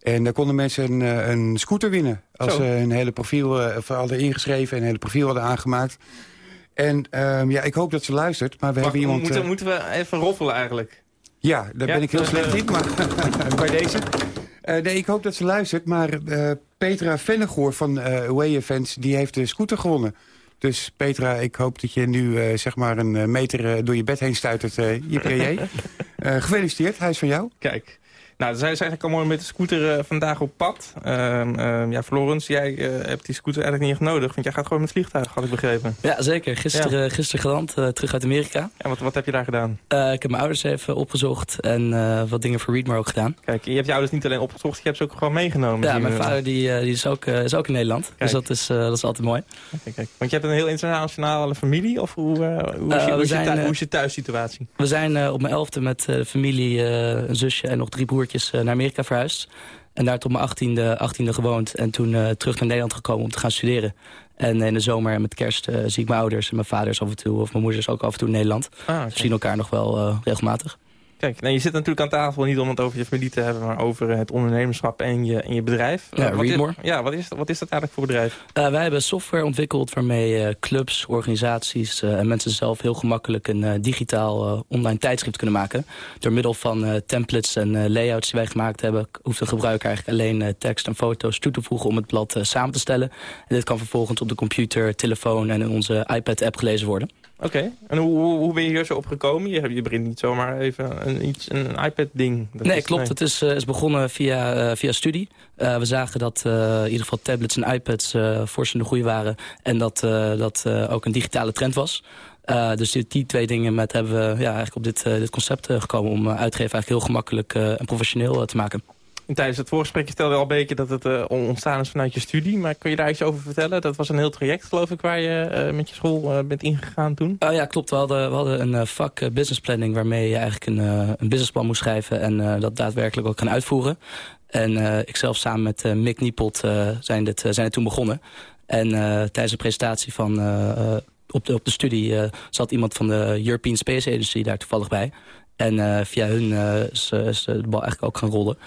En daar konden mensen een, een scooter winnen. Als Zo. ze een hele profiel of hadden ingeschreven en een hele profiel hadden aangemaakt. En ja, ik hoop dat ze luistert. Maar we Wacht, hebben iemand... moeten, moeten we even roffelen eigenlijk? Ja, daar Ja? ben ik heel slecht in, maar bij deze. Eh, nee, ik hoop dat ze luistert, maar eh, Petra Vennegoor van eh Away Events... die heeft de scooter gewonnen. Dus Petra, ik hoop dat je nu zeg maar een meter door je bed heen stuitert, JPJ. Eh gefeliciteerd, hij is van jou. Kijk. Nou, zij is eigenlijk al mooi met de scooter eh, vandaag op pad. Ehm, ja, Florence, jij eh, hebt die scooter eigenlijk niet echt nodig. Want jij gaat gewoon met vliegtuig, had ik begrepen. Ja, zeker. Gisteren, gisteren geland, eh, terug uit Amerika. En wat, wat heb je daar gedaan? Eh, ik heb mijn ouders even opgezocht en eh, wat dingen voor Readmore ook gedaan. Kijk, je hebt je ouders niet alleen opgezocht, je hebt ze ook gewoon meegenomen. Ja, mijn vader die, eh, die is, ook, eh, is ook in Nederland. Kijk. Dus dat is, eh, dat is altijd mooi. Kijk, kijk. Want je hebt een heel internationale familie? Of hoe, eh, hoe, is, Eh, je, hoe, is, je eh, hoe is je thuissituatie? We zijn eh, op mijn elfde met eh, de familie, eh, een zusje en nog drie broertjes eh, naar Amerika verhuisd. En daar tot mijn achttiende, achttiende gewoond. En toen eh, terug naar Nederland gekomen om te gaan studeren. En in de zomer en met kerst eh, zie ik mijn ouders en mijn vaders af en toe. Of mijn moeder is ook af en toe in Nederland. Ah, we zien elkaar nog wel eh, regelmatig. Kijk, nou, je zit natuurlijk aan tafel niet om het over je familie te hebben... maar over het ondernemerschap en je, en je bedrijf. Ja, Eh, wat is, Readmore. ja, wat is, wat is dat eigenlijk voor bedrijf? Eh, wij hebben software ontwikkeld waarmee eh, clubs, organisaties eh, en mensen zelf heel gemakkelijk een digitaal online tijdschrift kunnen maken. Door middel van eh, templates en eh, layouts die wij gemaakt hebben, hoeft de gebruiker eigenlijk alleen eh, tekst en foto's toe te voegen om het blad samen te stellen. En dit kan vervolgens op de computer, telefoon en in onze iPad-app gelezen worden. Oké, en hoe, hoe, hoe ben je hier zo opgekomen? Je, je begint niet zomaar even een, iets, een iPad-ding. Nee, is- klopt. Het is, eh, is begonnen via, eh, via studie. Eh, we zagen dat in ieder geval tablets en iPads fors in de groei waren. En dat dat ook een digitale trend was. Dus die, die twee dingen met hebben we ja, eigenlijk op dit, dit concept gekomen... om uitgeven eigenlijk heel gemakkelijk en professioneel te maken. En tijdens het voorgesprek stelde al een beetje dat het eh, ontstaan is vanuit je studie. Maar kun je daar iets over vertellen? Dat was een heel traject, geloof ik, waar je eh, met je school eh, bent ingegaan toen. Oh ja, klopt. We hadden, we hadden een vak business planning... waarmee je eigenlijk een, een businessplan moest schrijven... en dat daadwerkelijk ook gaan uitvoeren. En eh ik zelf samen met Mick Niepot zijn, dit, zijn toen begonnen. En tijdens de presentatie van, op, de, op de studie... zat iemand van de European Space Agency daar toevallig bij. En via hun is, is de bal eigenlijk ook gaan rollen.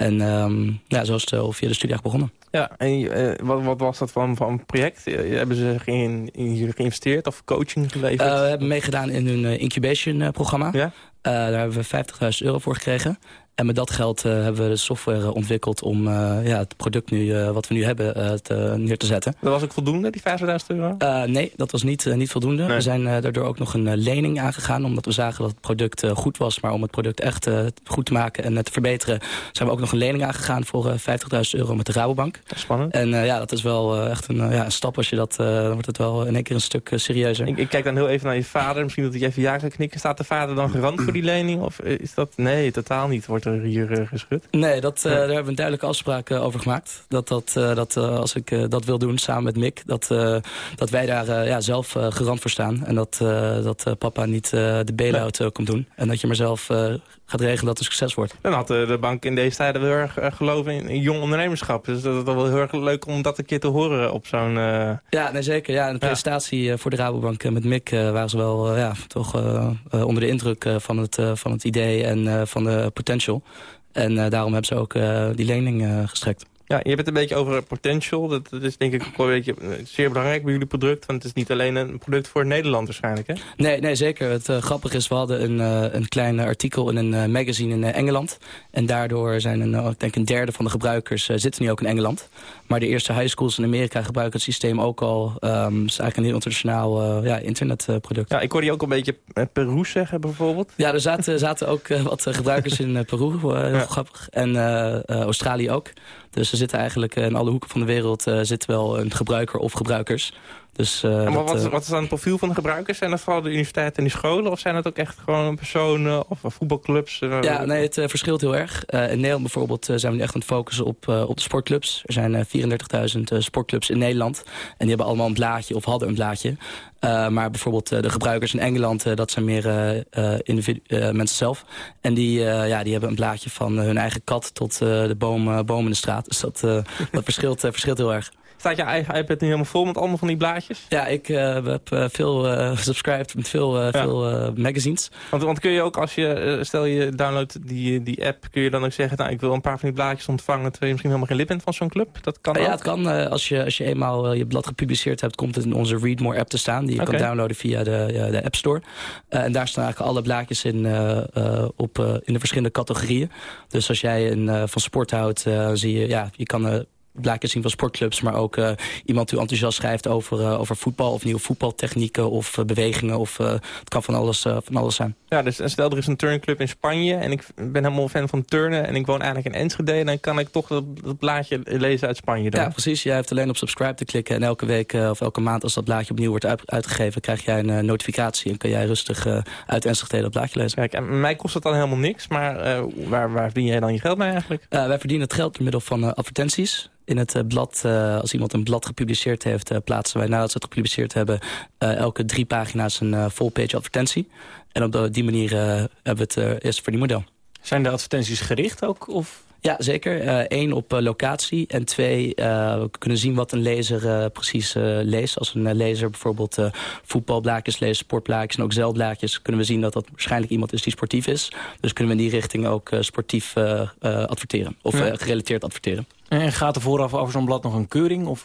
En ehm, ja, zo is het eh, via de studie begonnen. Ja, en eh, wat, wat was dat van, van project? Eh, hebben ze geïn, in jullie geïnvesteerd of coaching geleverd? Eh, we hebben meegedaan in hun eh, incubation-programma. Ja? daar hebben we 50.000 euro voor gekregen. En met dat geld eh, hebben we de software eh, ontwikkeld om eh, ja, het product nu, wat we nu hebben te, neer te zetten. Dat was ook voldoende, die 50.000 euro? Nee, dat was niet, niet voldoende. Nee. We zijn daardoor ook nog een lening aangegaan... omdat we zagen dat het product goed was. Maar om het product echt goed te maken en te verbeteren... zijn we ook nog een lening aangegaan voor eh, 50.000 euro met de Rabobank. Spannend. En ja, dat is wel echt een, ja, een stap. Als je dat, dan wordt het wel in één keer een stuk serieuzer. Ik, ik kijk dan heel even naar je vader. Misschien dat hij even ja kan knikken. Staat de vader dan garant voor die lening? Of is dat... Nee, totaal niet. Wordt er hier eh, geschud? Nee, dat, eh, daar hebben we een duidelijke afspraak eh, over gemaakt. Dat, dat, dat als ik dat wil doen samen met Mick... dat, dat wij daar ja, zelf garant voor staan. En dat, dat papa niet de bail-out komt doen. En dat je maar zelf gaat regelen dat het succes wordt. Dan had eh, de bank in deze tijden wel heel erg eh, geloven in, in jong ondernemerschap. Dus dat is wel heel erg leuk om dat een keer te horen op zo'n... eh, Ja, nee, zeker. Ja, de presentatie voor de Rabobank met Mick waren ze wel ja, toch onder de indruk van, het, van het idee en van de potential. En daarom hebben ze ook die lening gestrekt. Ja, je hebt het een beetje over potential. Dat, is denk ik ook wel een beetje eh, zeer belangrijk bij jullie product. Want het is niet alleen een product voor Nederland waarschijnlijk, hè? Nee, nee zeker. Het eh, grappige is, we hadden een, eh, een klein artikel in een magazine in Engeland. En daardoor zijn een, ik denk een derde van de gebruikers zitten nu ook in Engeland. Maar de eerste high schools in Amerika gebruiken het systeem ook al. Ehm, het is eigenlijk een heel internationaal eh, ja, internetproduct. Ja, ik hoorde je ook een beetje eh, Peru zeggen bijvoorbeeld. Ja, er zaten, zaten ook eh, wat gebruikers in Peru, heel Ja. grappig. En Australië ook. Dus er zitten eigenlijk in alle hoeken van de wereld zit wel een gebruiker of gebruikers. Dus, eh, dat, wat, eh, wat is dan het profiel van de gebruikers? Zijn dat vooral de universiteiten en die scholen? Of zijn dat ook echt gewoon personen of voetbalclubs? Eh, Ja, nee, het verschilt heel erg. In Nederland bijvoorbeeld zijn we nu echt aan het focussen op, op de sportclubs. Er zijn eh, 34.000 eh, sportclubs in Nederland. En die hebben allemaal een blaadje of hadden een blaadje. Maar bijvoorbeeld de gebruikers in Engeland, dat zijn meer mensen zelf. En die, ja, die hebben een blaadje van hun eigen kat tot de boom, boom in de straat. Dus dat, dat verschilt, verschilt heel erg. Staat je eigen iPad nu helemaal vol met allemaal van die blaadjes? Ja, ik eh, heb eh, veel eh subscribed met veel, Ja. veel magazines. Want, want kun je ook als je, stel je downloadt die, die app, kun je dan ook zeggen, nou ik wil een paar van die blaadjes ontvangen terwijl je misschien helemaal geen lid bent van zo'n club? Dat kan Uh, ja, het kan. als, je, als je eenmaal je blad gepubliceerd hebt, komt het in onze Read More app te staan. Die je kan downloaden via de, de App Store. En daar staan eigenlijk alle blaadjes in, op, in de verschillende categorieën. Dus als jij een, van sport houdt, zie je, ja, je kan... blaadjes zien van sportclubs, maar ook eh, iemand die enthousiast schrijft over, eh, over voetbal of nieuwe voetbaltechnieken of eh, bewegingen. Of, het kan van alles, van alles zijn. Ja, dus stel er is een turnclub in Spanje en ik ben helemaal fan van turnen en ik woon eigenlijk in Enschede, dan kan ik toch dat, dat blaadje lezen uit Spanje dan. Ja, precies. Jij hebt alleen op subscribe te klikken. En elke week of elke maand als dat blaadje opnieuw wordt uit- uitgegeven... krijg jij een notificatie en kun jij rustig uit Enschede dat blaadje lezen. Kijk, en mij kost het dan helemaal niks, maar waar, waar verdien jij dan je geld mee eigenlijk? Wij verdienen het geld door middel van advertenties. In het eh, blad, eh, als iemand een blad gepubliceerd heeft... eh, plaatsen wij nadat ze het gepubliceerd hebben... elke drie pagina's een full-page advertentie. En op die manier hebben we het eerst voor die model. Zijn de advertenties gericht ook? Of? Ja, zeker. Eén op eh, locatie en twee, eh, we kunnen zien wat een lezer eh, precies eh, leest. Als een eh, lezer bijvoorbeeld eh, voetbalblaadjes leest, sportblaadjes en ook zeilblaadjes... kunnen we zien dat dat waarschijnlijk iemand is die sportief is. Dus kunnen we in die richting ook eh, sportief eh, eh, adverteren. Of Ja. eh, gerelateerd adverteren. En gaat er vooraf over zo'n blad nog een keuring? Of,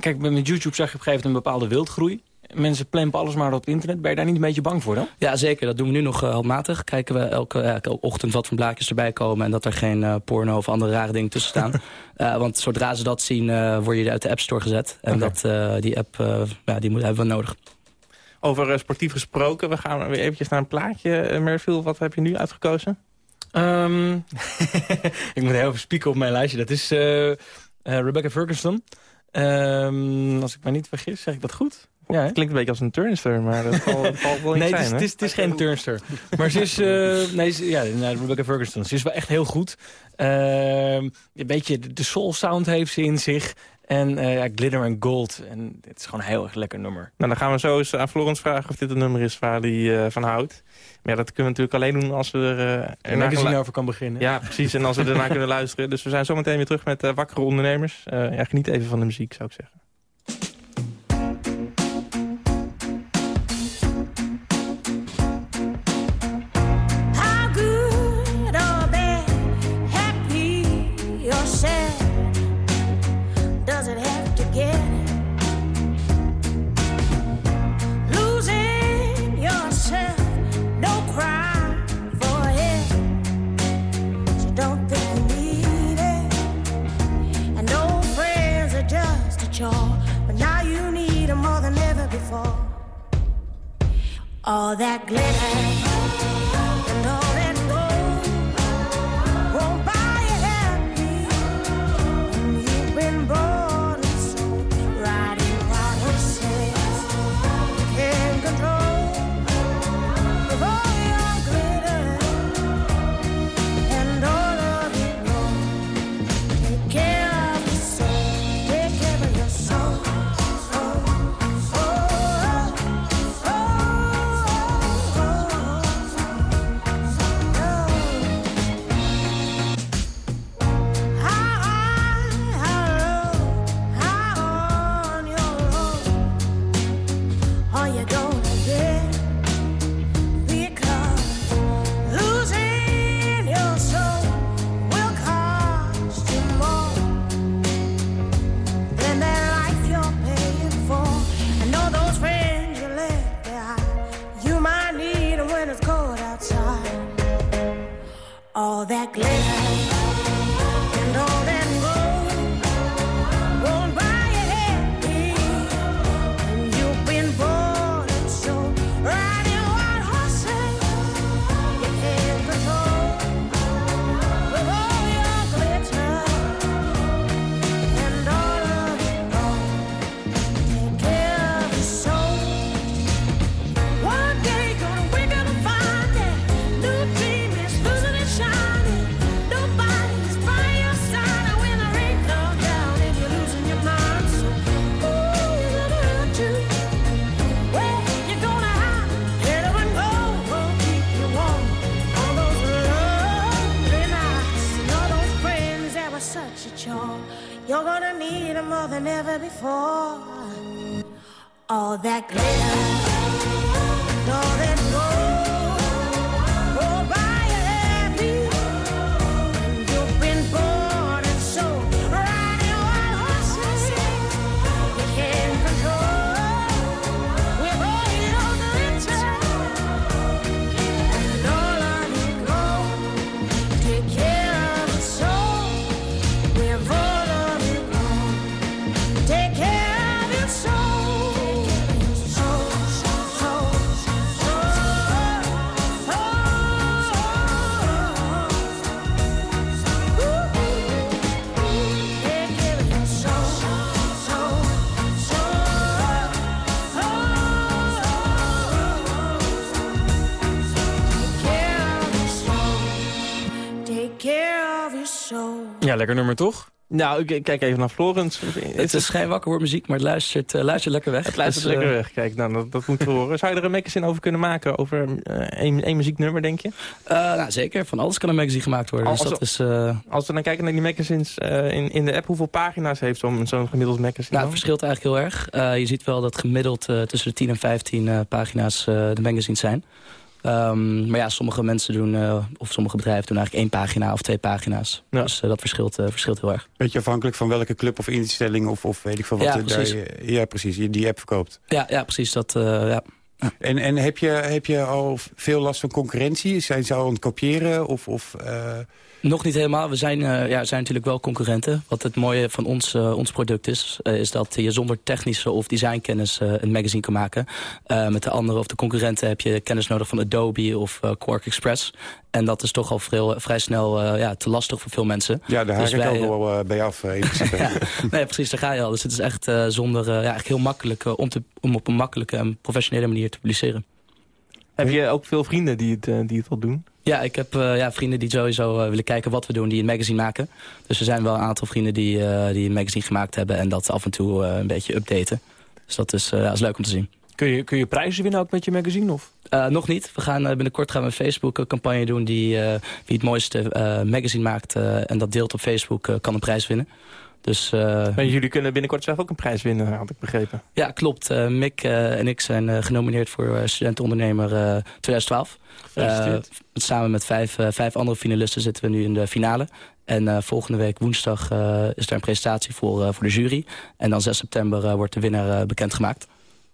kijk, met YouTube zag je op een gegeven moment een bepaalde wildgroei. Mensen plempen alles maar op internet. Ben je daar niet een beetje bang voor dan? Ja, zeker. Dat doen we nu nog uh, handmatig. Kijken we elke, ja, elke ochtend wat voor blaadjes erbij komen... en dat er geen uh, porno of andere rare dingen tussen staan. uh, want zodra ze dat zien, uh, word je uit de App Store gezet. En okay. dat, uh, die app ja, die moet, hebben we nodig. Over uh, sportief gesproken, we gaan weer eventjes naar een plaatje. Uh, Merville, wat heb je nu uitgekozen? Um, ik moet heel even spieken op mijn lijstje. Dat is uh, Rebecca Ferguson. Um, als ik me niet vergis, zeg ik dat goed? Ja, het klinkt een beetje als een turnster, maar dat valt, wel niet nee, zijn, het is, het, is, het is geen turnster. maar ze is, uh, nee, ze, ja, Rebecca Ferguson. Ze is wel echt heel goed. Uh, een beetje de, de soul sound heeft ze in zich. En uh, ja, Glitter and Gold. En het is gewoon een heel erg lekker nummer. Nou, dan gaan we zo eens aan Florence vragen of dit een nummer is waar hij van houdt. Maar ja, dat kunnen we natuurlijk alleen doen als we er... Uh, magazine over kan beginnen. Ja, precies. En als we ernaar kunnen luisteren. Dus we zijn zometeen weer terug met wakkere ondernemers. Ja, geniet even van de muziek, zou ik zeggen. All that glitter Ja, lekker nummer toch? Nou, ik kijk even naar Florence. Het is geen wakker hoor muziek, maar het luistert, eh, luistert lekker weg. Het luistert Dus, eh, lekker weg. Kijk, nou, dat, dat moeten we horen. Zou je er een magazine over kunnen maken? Over eh, één, één muzieknummer, denk je? eh, nou, zeker. Van alles kan een magazine gemaakt worden. Dus Als- dat is... eh, Als we dan kijken naar die magazines eh, in, in de app, hoeveel pagina's heeft zo'n zo'n gemiddeld magazine? Nou, het verschilt eigenlijk heel erg. Eh, je ziet wel dat gemiddeld eh, tussen de 10 en 15 eh, pagina's eh, de magazines zijn. Ehm, maar ja, sommige mensen doen, eh, of sommige bedrijven doen eigenlijk één pagina of twee pagina's. Ja. Dus eh, dat verschilt, eh, verschilt heel erg. Beetje afhankelijk van welke club of instelling of, of weet ik veel wat. Ja, daar precies. je- ja, precies. Die app verkoopt. Ja, ja precies. Dat, ja. En, en heb, je, heb je al veel last van concurrentie? Zijn ze al aan het kopiëren? Of, of, Nog niet helemaal. We zijn, eh, ja, zijn natuurlijk wel concurrenten. Wat het mooie van ons, eh, ons product is... eh, is dat je zonder technische of designkennis een magazine kan maken. Eh, met de andere of de concurrenten heb je kennis nodig van Adobe of Quark Express. En dat is toch al vrij, vrij snel eh, ja, te lastig voor veel mensen. ja, daar haak Dus ik wij, ook eh, wel bij af. in principe. ja, nee, precies, daar ga je al. Dus het is echt eh, zonder, ja, eigenlijk heel makkelijk om, te, om op een makkelijke en professionele manier te publiceren. Heb je ook veel vrienden die het, die het al doen? Ja, ik heb eh, ja, vrienden die sowieso eh, willen kijken wat we doen, die een magazine maken. Dus er zijn wel een aantal vrienden die, eh, die een magazine gemaakt hebben en dat af en toe een beetje updaten. Dus dat is, ja, is leuk om te zien. Kun je, kun je prijzen winnen ook met je magazine? Of? Nog niet. We gaan, binnenkort gaan we een Facebook-campagne doen die wie het mooiste magazine maakt en dat deelt op Facebook kan een prijs winnen. Dus eh, En jullie kunnen binnenkort zelf ook een prijs winnen, had ik begrepen. ja, klopt. Eh, Mick eh, en ik zijn genomineerd voor studentenondernemer eh 2012. Gefeliciteerd. Eh, samen met vijf, vijf andere finalisten zitten we nu in de finale. En volgende week woensdag is er een presentatie voor, voor de jury. En dan 6 september wordt de winnaar bekendgemaakt.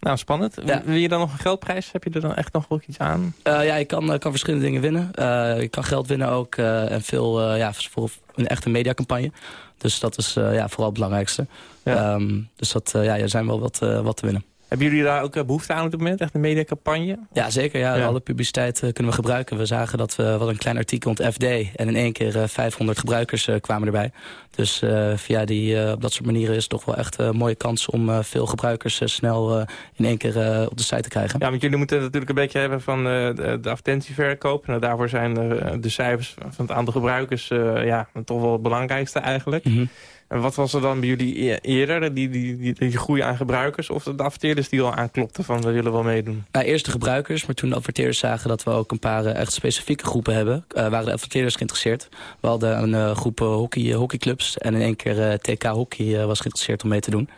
Nou, spannend. Ja. Wil je dan nog een geldprijs? Heb je er dan echt nog wel iets aan? Eh, ja, je kan, eh, kan verschillende dingen winnen. Eh, je kan geld winnen ook eh, en veel eh, ja, voor een echte mediacampagne. Dus dat is eh, ja, vooral het belangrijkste. Ja. Ehm, dus dat, eh, ja, er zijn wel wat, eh, wat te winnen. Hebben jullie daar ook eh, behoefte aan op dit moment? Echt een mediacampagne? Ja, zeker. Ja, Ja. Alle publiciteit eh, kunnen we gebruiken. We zagen dat we wat een klein artikel het FD... en in één keer eh, 500 gebruikers eh, kwamen erbij. Dus via die, op dat soort manieren is het toch wel echt een mooie kans... om veel gebruikers snel in één keer op de site te krijgen. Ja, want jullie moeten natuurlijk een beetje hebben van de, de advertentieverkoop. Nou, daarvoor zijn de cijfers van het aantal gebruikers ja, toch wel het belangrijkste eigenlijk. Mhm. En wat was er dan bij jullie e- eerder, die, die, die, die groei aan gebruikers... of de adverteerders die al aanklopten van we willen wel meedoen? Nou, eerst de gebruikers, maar toen de adverteerders zagen dat we ook een paar eh, echt specifieke groepen hebben, eh, waren de adverteerders geïnteresseerd. We hadden een eh, groep hockey, hockeyclubs en in één keer eh, TK Hockey was geïnteresseerd om mee te doen.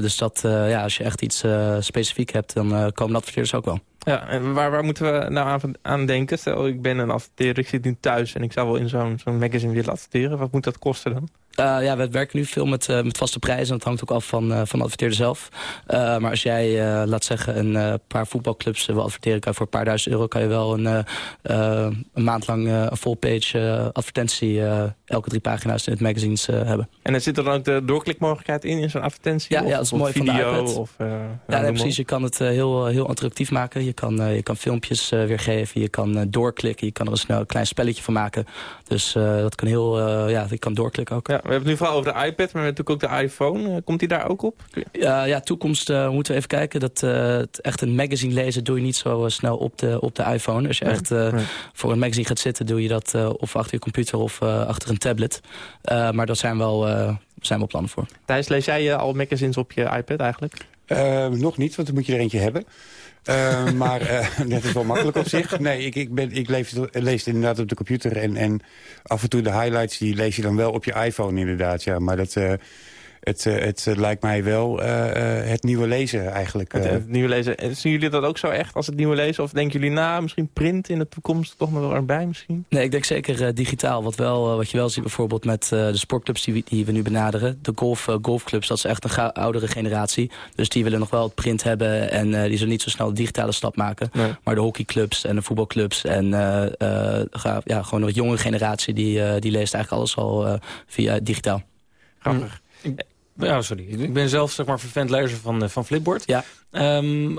Dus dat, ja, als je echt iets specifiek hebt, dan komen de adverteerders ook wel. Ja, en waar, waar moeten we nou aan, aan denken? Stel, ik ben een adverteerder, ik zit nu thuis... en ik zou wel in zo'n zo'n magazine willen adverteren. Wat moet dat kosten dan? Eh, ja, we werken nu veel met, eh, met vaste prijzen. Dat hangt ook af van, eh, van de adverteerder zelf. Maar als jij, laat zeggen, een paar voetbalclubs wil adverteren... Kan voor een paar duizend euro kan je wel een, een maand lang een full page eh, advertentie... elke drie pagina's in het magazines hebben. En er zit er dan ook de doorklikmogelijkheid in, in zo'n advertentie? Ja, Of ja, dat is mooi van de iPad. Of, Ja, nee, precies. Je kan het heel, heel attractief maken. Je kan, je kan filmpjes weergeven. Je kan doorklikken. Je kan er een snel klein spelletje van maken. Dus dat kan heel... ja, je kan doorklikken ook. Ja, we hebben het nu vooral over de iPad, maar we hebben natuurlijk ook de iPhone. Eh, Komt die daar ook op? Ja, ja, toekomst eh, moeten we even kijken. Dat, eh, echt een magazine lezen doe je niet zo snel op de, op de iPhone. Als je Nee, echt eh, nee. voor een magazine gaat zitten, doe je dat eh, of achter je computer of eh, achter een tablet. Eh, maar daar zijn wel, eh, zijn wel plannen voor. Thijs, lees jij al magazines op je iPad eigenlijk? Nog niet, want dan moet je er eentje hebben. Eh, maar eh, dat is wel makkelijk op zich. Nee, ik, ik, ben, ik lees, lees het inderdaad op de computer. En, en af en toe de highlights, die lees je dan wel op je iPhone inderdaad. Ja, maar dat, eh, het, eh, het eh, lijkt mij wel eh, eh, het nieuwe lezen eigenlijk. Het, eh. het nieuwe lezen. En Zien jullie dat ook zo echt als het nieuwe lezen? Of denken jullie, nou, misschien print in de toekomst toch nog wel erbij misschien? Nee, ik denk zeker eh, digitaal. Wat, wel, wat je wel ziet bijvoorbeeld met eh, de sportclubs die we, die we nu benaderen. De golf, golfclubs, dat is echt een oudere generatie. Dus die willen nog wel het print hebben. En eh, die zullen niet zo snel de digitale stap maken. Nee. Maar de hockeyclubs en de voetbalclubs en eh, eh, ga- ja, gewoon wat jongere generatie... die, eh, die leest eigenlijk alles al eh, via digitaal. Grappig. Ja, sorry. Ik ben zelf zeg maar vervent lezer van, eh, van Flipboard. Ja. Ehm,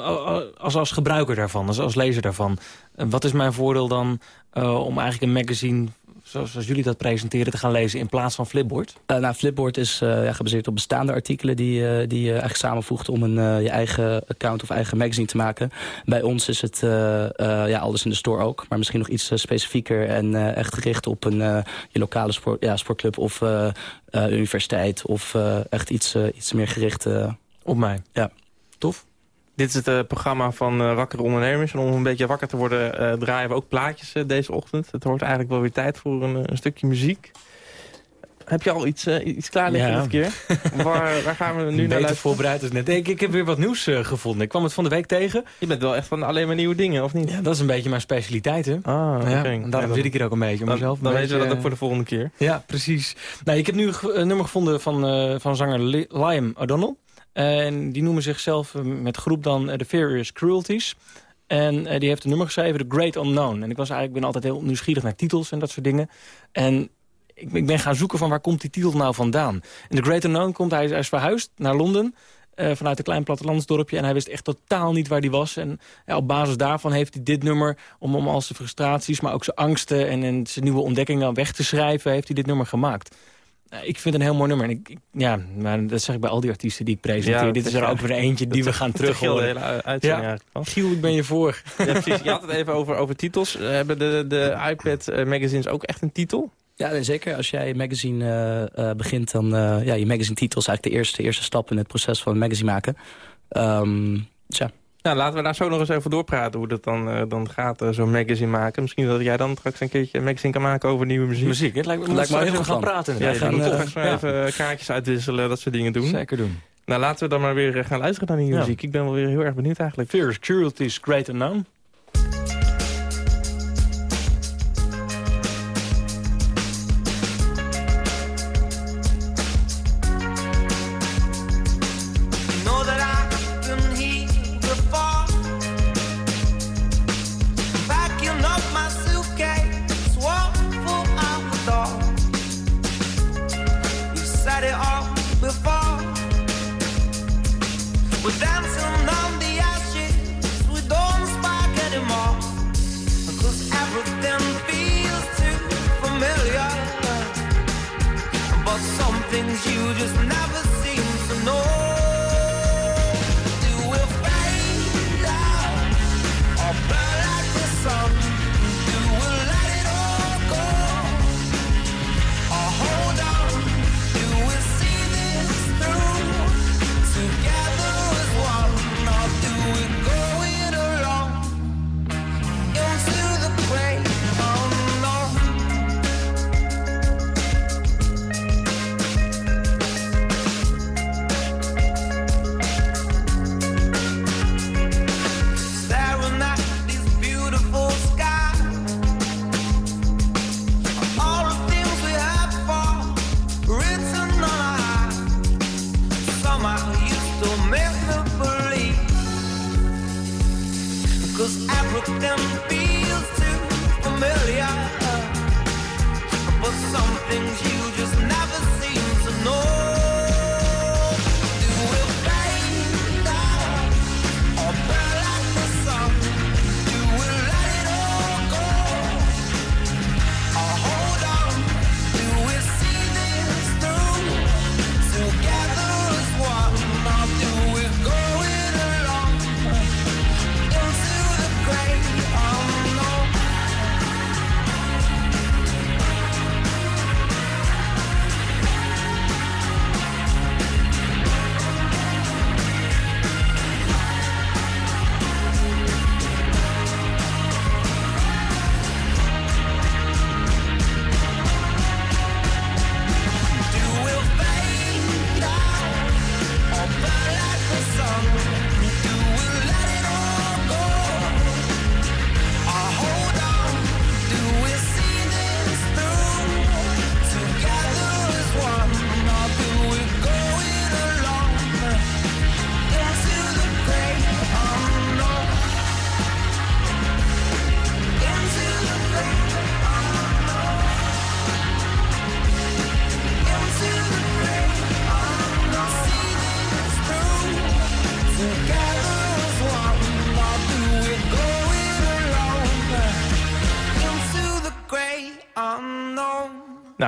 als, als gebruiker daarvan, als, als lezer daarvan. eh, wat is mijn voordeel dan eh, om eigenlijk een magazine... Zoals, jullie dat presenteren, te gaan lezen in plaats van Flipboard? Eh, nou, Flipboard is eh, ja, gebaseerd op bestaande artikelen die, eh, die je eigenlijk samenvoegt om een, je eigen account of eigen magazine te maken. Bij ons is het ja, alles in de store ook, maar misschien nog iets specifieker en echt gericht op een, je lokale sport, ja, sportclub of universiteit of echt iets, iets meer gericht. Op mij. Ja. Tof. Dit is het eh, programma van eh Wakkere Ondernemers. En om een beetje wakker te worden eh, draaien we ook plaatjes deze ochtend. Het wordt eigenlijk wel weer tijd voor een, een stukje muziek. Heb je al iets, iets klaar liggen Ja. dit keer? waar, waar gaan we nu naar luisteren? voorbereid als net. Ik, ik heb weer wat nieuws gevonden. Ik kwam het van de week tegen. Je bent wel echt van alleen maar nieuwe dingen, of niet? Ja, dat is een beetje mijn specialiteit, hè? Ah. Ja, en daarom zit ik hier ook een beetje. Om Dan, mezelf dan weten we dat ook voor de volgende keer. Ja, precies. Nou, ik heb nu een nummer gevonden van, van zanger Li- Liam O'Donnell. En die noemen zichzelf eh, met groep dan eh, The Furious Cruelties. En eh, die heeft een nummer geschreven, The Great Unknown. En ik was eigenlijk ben altijd heel nieuwsgierig naar titels en dat soort dingen. En ik, ik ben gaan zoeken van waar komt die titel nou vandaan. En The Great Unknown komt, hij is, verhuisd naar Londen... eh, vanuit een klein plattelandsdorpje. En hij wist echt totaal niet waar hij was. En ja, op basis daarvan heeft hij dit nummer... om, om al zijn frustraties, maar ook zijn angsten... En, en zijn nieuwe ontdekkingen weg te schrijven... heeft hij dit nummer gemaakt. Nou, ik vind het een heel mooi nummer. En ik, ik- ja, maar dat zeg ik bij al die artiesten die ik presenteer. Ja, dit is er ook weer eentje die we gaan terug de hele horen. uitzending Ja. eigenlijk. Giel, ik ben je voor. Ja, precies. Je had het even over, over titels. Eh, Hebben de, de iPad-magazines ook echt een titel? Ja, zeker. Als jij een magazine eh, eh, begint, dan eh ja, je magazine titel is eigenlijk de eerste, eerste stap in het proces van een magazine maken. Ehm, dus ja. Nou, laten we daar zo nog eens even doorpraten hoe dat dan, eh, dan gaat, eh, zo'n magazine maken. Misschien dat jij dan straks een keertje een magazine kan maken over nieuwe muziek. Muziek, het lijkt me, Lijkt me heel even gaan praten. Ja, gaan we gaan, toch eh, even kaartjes uitwisselen, dat soort dingen doen. Zeker doen. Nou, laten we dan maar weer eh, gaan luisteren naar nieuwe Ja. muziek. Ik ben wel weer heel erg benieuwd eigenlijk. Fierce Cruelties, Great Unknown.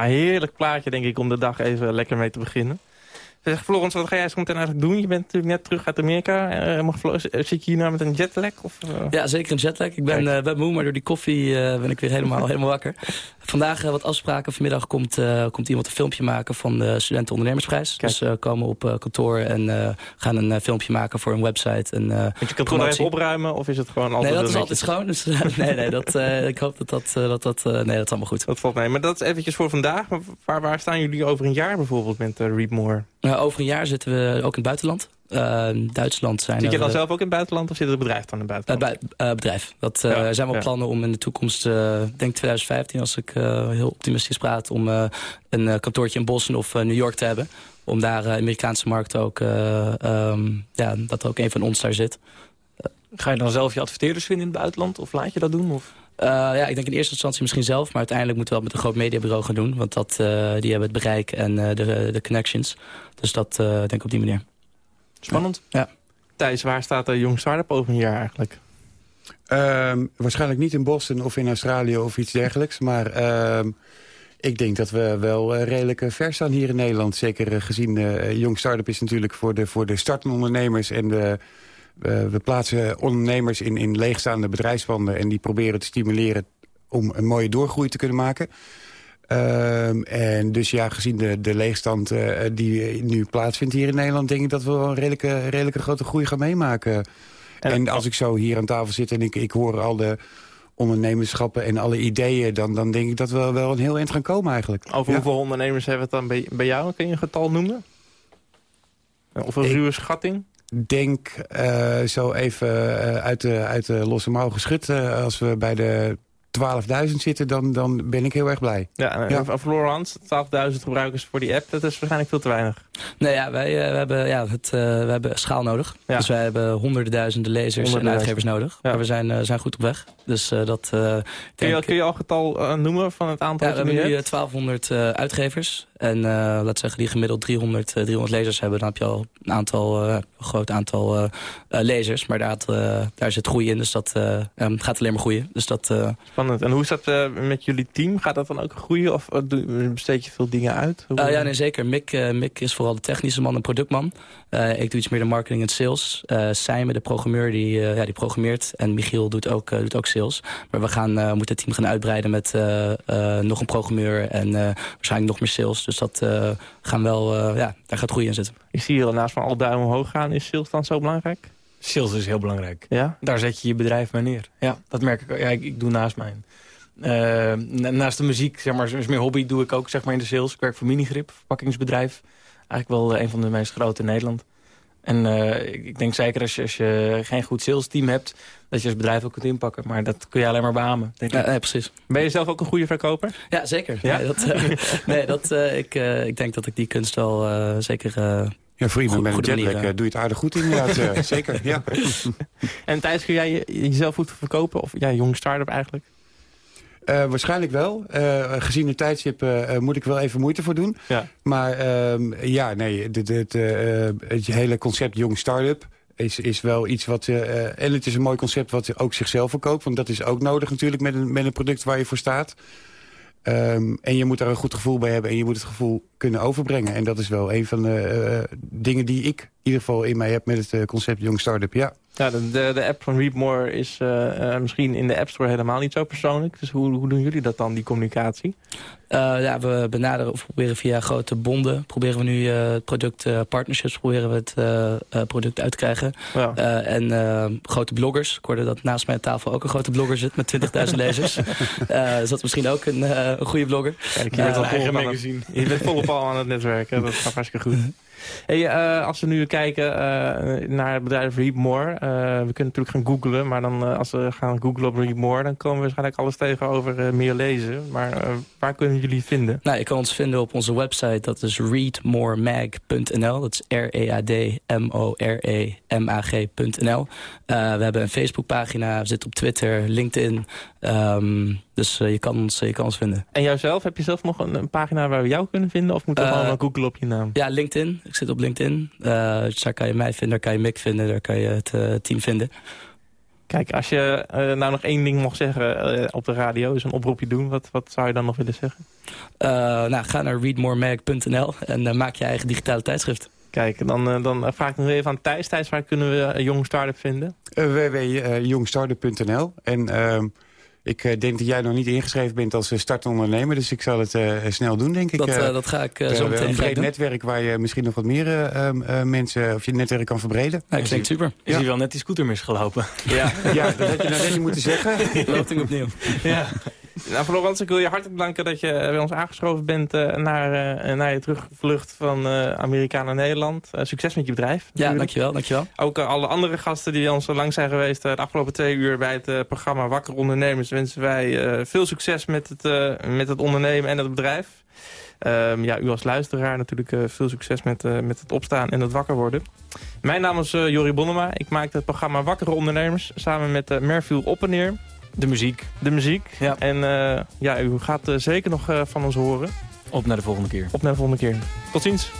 Heerlijk plaatje denk ik om de dag even lekker mee te beginnen. Zeg, Florence, wat ga jij zo meteen eigenlijk doen? Je bent natuurlijk net terug uit Amerika. Eh, mag Flo- zit je hier nou met een jetlag? Of, eh? Ja, zeker een jetlag. Ik ben, eh, ben moe, maar door die koffie eh, ben ik weer helemaal, helemaal wakker. Vandaag eh, wat afspraken. Vanmiddag komt, eh, komt iemand een filmpje maken van de Studenten Ondernemersprijs. Dus we komen op eh, kantoor en eh, gaan een eh, filmpje maken voor een website. En, eh, Want je kan het gewoon even opruimen of is het gewoon altijd Nee, dat is altijd schoon. Dus, eh, nee, nee, dat, eh, ik hoop dat dat, eh, dat, dat, eh, nee, dat is allemaal goed. Dat valt mee. Maar dat is eventjes voor vandaag. Maar waar, waar staan jullie over een jaar bijvoorbeeld met uh, Readmore? Eh, over een jaar zitten we ook in het buitenland. Eh, Duitsland zijn Zit je dan eh, zelf ook in het buitenland of zit het bedrijf dan in het Eh, buitenland? bij- eh, bedrijf. Dat eh, Ja, zijn wel ja. plannen om in de toekomst, eh denk 2015, als ik eh, heel optimistisch praat, om eh, een eh, kantoortje in Boston of eh, New York te hebben. Om daar de Amerikaanse markt ook, eh, ehm, ja, dat ook een van ons daar zit. Ga je dan zelf je adverteerders vinden in het buitenland? Of laat je dat doen? Of? Eh, ja, ik denk in eerste instantie misschien zelf, maar uiteindelijk moeten we dat met een groot mediabureau gaan doen. Want dat, eh, die hebben het bereik en eh, de, de connections. Dus dat eh, denk ik op die manier. Spannend. Ja. Thijs, waar staat de Young Startup over een jaar eigenlijk? Ehm, waarschijnlijk niet in Boston of in Australië of iets dergelijks. Maar ehm, ik denk dat we wel redelijk ver staan hier in Nederland. Zeker gezien Young Startup is natuurlijk voor de, voor de startende ondernemers. En de, we plaatsen ondernemers in, in leegstaande bedrijfspanden. En die proberen te stimuleren om een mooie doorgroei te kunnen maken. Ehm, en dus ja, gezien de, de leegstand eh, die nu plaatsvindt hier in Nederland... denk ik dat we wel een redelijke, redelijke grote groei gaan meemaken. En, als ik zo hier aan tafel zit en ik, ik hoor al de ondernemerschappen en alle ideeën... Dan, dan denk ik dat we wel een heel eind gaan komen eigenlijk. Over Ja. hoeveel ondernemers hebben we het dan bij, bij jou? Kun je een getal noemen? Of een Ik- ruwe schatting? Denk eh, zo even eh, uit, de, uit de losse mouw geschud. eh, als we bij de 12.000 zitten, dan, dan ben ik heel erg blij. Ja, en Ja. ja. Florence, 12.000 gebruikers voor die app, dat is waarschijnlijk veel te weinig. Nee, ja, wij eh, we hebben, ja, het, eh, we hebben schaal nodig. Ja. Dus wij hebben honderden duizenden lezers Honderden en uitgevers nodig. Ja. Maar we zijn, eh, zijn goed op weg. Dus eh, dat... eh, Kun je, denk- kun je al getal noemen van het aantal ja, we dat je hebben nu nu eh, hebt? 1200 eh, uitgevers. En eh laat zeggen, die gemiddeld 300, eh, 300 lezers hebben. Dan heb je al een, aantal, eh, een groot aantal lezers. Maar daar, eh, daar zit groei in. Dus dat gaat alleen maar groeien. Dus dat... Spannend. En hoe is dat eh, met jullie team? Gaat dat dan ook groeien of eh, besteed je veel dingen uit? Hoe- Eh, ja, nee, zeker. Mick, Mick is vooral de technische man en productman. Ik doe iets meer de marketing en sales. Simon, de programmeur, die, ja, die programmeert. En Michiel doet ook, doet ook sales. Maar we gaan, moeten het team gaan uitbreiden met nog een programmeur... en waarschijnlijk nog meer sales. Dus dat gaan wel, ja, daar gaat groei in zitten. Ik zie hier naast van al duimen omhoog gaan. Is sales dan zo belangrijk? Sales is heel belangrijk. Ja? Daar zet je je bedrijf mee neer. Ja, dat merk ik. Ja, ik, ik doe naast mijn. eh, na- naast de muziek, zeg maar, is meer hobby, doe ik ook zeg maar, in de sales. Ik werk voor Minigrip, verpakkingsbedrijf. Eigenlijk wel eh, een van de meest grote in Nederland. En eh, ik, ik denk zeker als je, als je geen goed sales team hebt... dat je als bedrijf ook kunt inpakken. Maar dat kun je alleen maar beamen, denk ik. Ja, nee, precies. Ben je zelf ook een goede verkoper? Ja, zeker. Ja? Nee, dat, eh, nee, dat, eh, ik, eh, ik denk dat ik die kunst wel eh, zeker... Ja, voor iemand met een goede jetlag manier, eh, doe je het aardig goed inderdaad. eh, zeker, ja. En Thijs, kun jij je- jezelf goed verkopen? Of ja, jong start-up eigenlijk? Eh, waarschijnlijk wel. Eh, gezien het tijdstip moet ik wel even moeite voor doen. Ja. Maar ehm, ja, nee, dit, dit, het hele concept jong start-up is, is wel iets wat... en het is een mooi concept wat ook zichzelf verkoopt. Want dat is ook nodig natuurlijk met een, met een product waar je voor staat. Ehm, en je moet daar een goed gevoel bij hebben. En je moet het gevoel kunnen overbrengen. En dat is wel een van de eh, dingen die ik in ieder geval in mij heb... met het eh, concept jong start-up, ja. Ja, de, de, de app van Reapmore is eh, eh, misschien in de App Store helemaal niet zo persoonlijk. Dus hoe, hoe doen jullie dat dan, die communicatie? Eh, ja, we benaderen of proberen via grote bonden. Proberen we nu eh, het product eh, partnerships proberen we het eh, eh, product uit te krijgen. Ja. Eh, en grote bloggers. Ik hoorde dat naast mij aan tafel ook een grote blogger zit met 20.000 lezers. Eh dus dat is misschien ook een, eh, een goede blogger. Kijk, je bent al eigen aan het- magazine. Je bent volop al aan het netwerken, dat gaat hartstikke goed. Hey, eh, als we nu kijken eh, naar het bedrijf Reapmore. eh, we kunnen natuurlijk gaan googlen, maar dan, als we gaan googlen op Reapmore... dan komen we waarschijnlijk alles tegen over meer lezen. Maar waar kunnen jullie het vinden? Nou, je kan ons vinden op onze website. Dat is readmoremag.nl. Dat is R-E-A-D-M-O-R-E-M-A-G.nl. We hebben een Facebookpagina. We zitten op Twitter, LinkedIn. Ehm, dus je, kan ons, je kan ons vinden. En jouzelf, heb je zelf nog een, een pagina waar we jou kunnen vinden? Of moeten we gewoon googlen op je naam? Ja, LinkedIn. Ik zit op LinkedIn. Eh, dus daar kan je mij vinden, daar kan je Mick vinden, daar kan je het eh, team vinden. Kijk, als je eh, nou nog één ding mocht zeggen eh, op de radio, dus een oproepje doen, wat, wat zou je dan nog willen zeggen? Eh, nou, ga naar readmoremag.nl en maak je eigen digitale tijdschrift. Kijk, dan, dan vraag ik nog even aan Thijs. Thijs, waar kunnen we een jong start-up vinden? Uh, www.jongstartup.nl. En ehm, ik eh, denk dat jij nog niet ingeschreven bent als eh, startondernemer. Dus ik zal het eh, snel doen, denk ik. Dat, dat ga ik zo meteen een breed netwerk waar je misschien nog wat meer eh, ehm, eh, mensen... of je netwerk kan verbreden. Ja, klinkt super. Is hij wel net die scooter misgelopen? Ja. Ja, dat had je nou net niet moeten zeggen. Loting opnieuw. ja. Nou, Florence, ik wil je hartelijk bedanken dat je bij ons aangeschoven bent eh, naar, eh, naar je terugvlucht van eh Amerika naar Nederland. Eh, succes met je bedrijf. Ja, dankjewel, dankjewel. Ook eh, alle andere gasten die ons lang zijn geweest eh, de afgelopen twee uur bij het eh, programma Wakker Ondernemers wensen wij eh, veel succes met het, eh, met het ondernemen en het bedrijf. Ehm, ja, u als luisteraar natuurlijk eh, veel succes met, eh, met het opstaan en het wakker worden. Mijn naam is eh Jori Bonnema. Ik maak het programma Wakkere Ondernemers samen met uh, Merville Oppeneer. De muziek. De muziek. Ja. En eh, ja, u gaat eh, zeker nog eh, van ons horen. Op naar de volgende keer. Op naar de volgende keer. Tot ziens.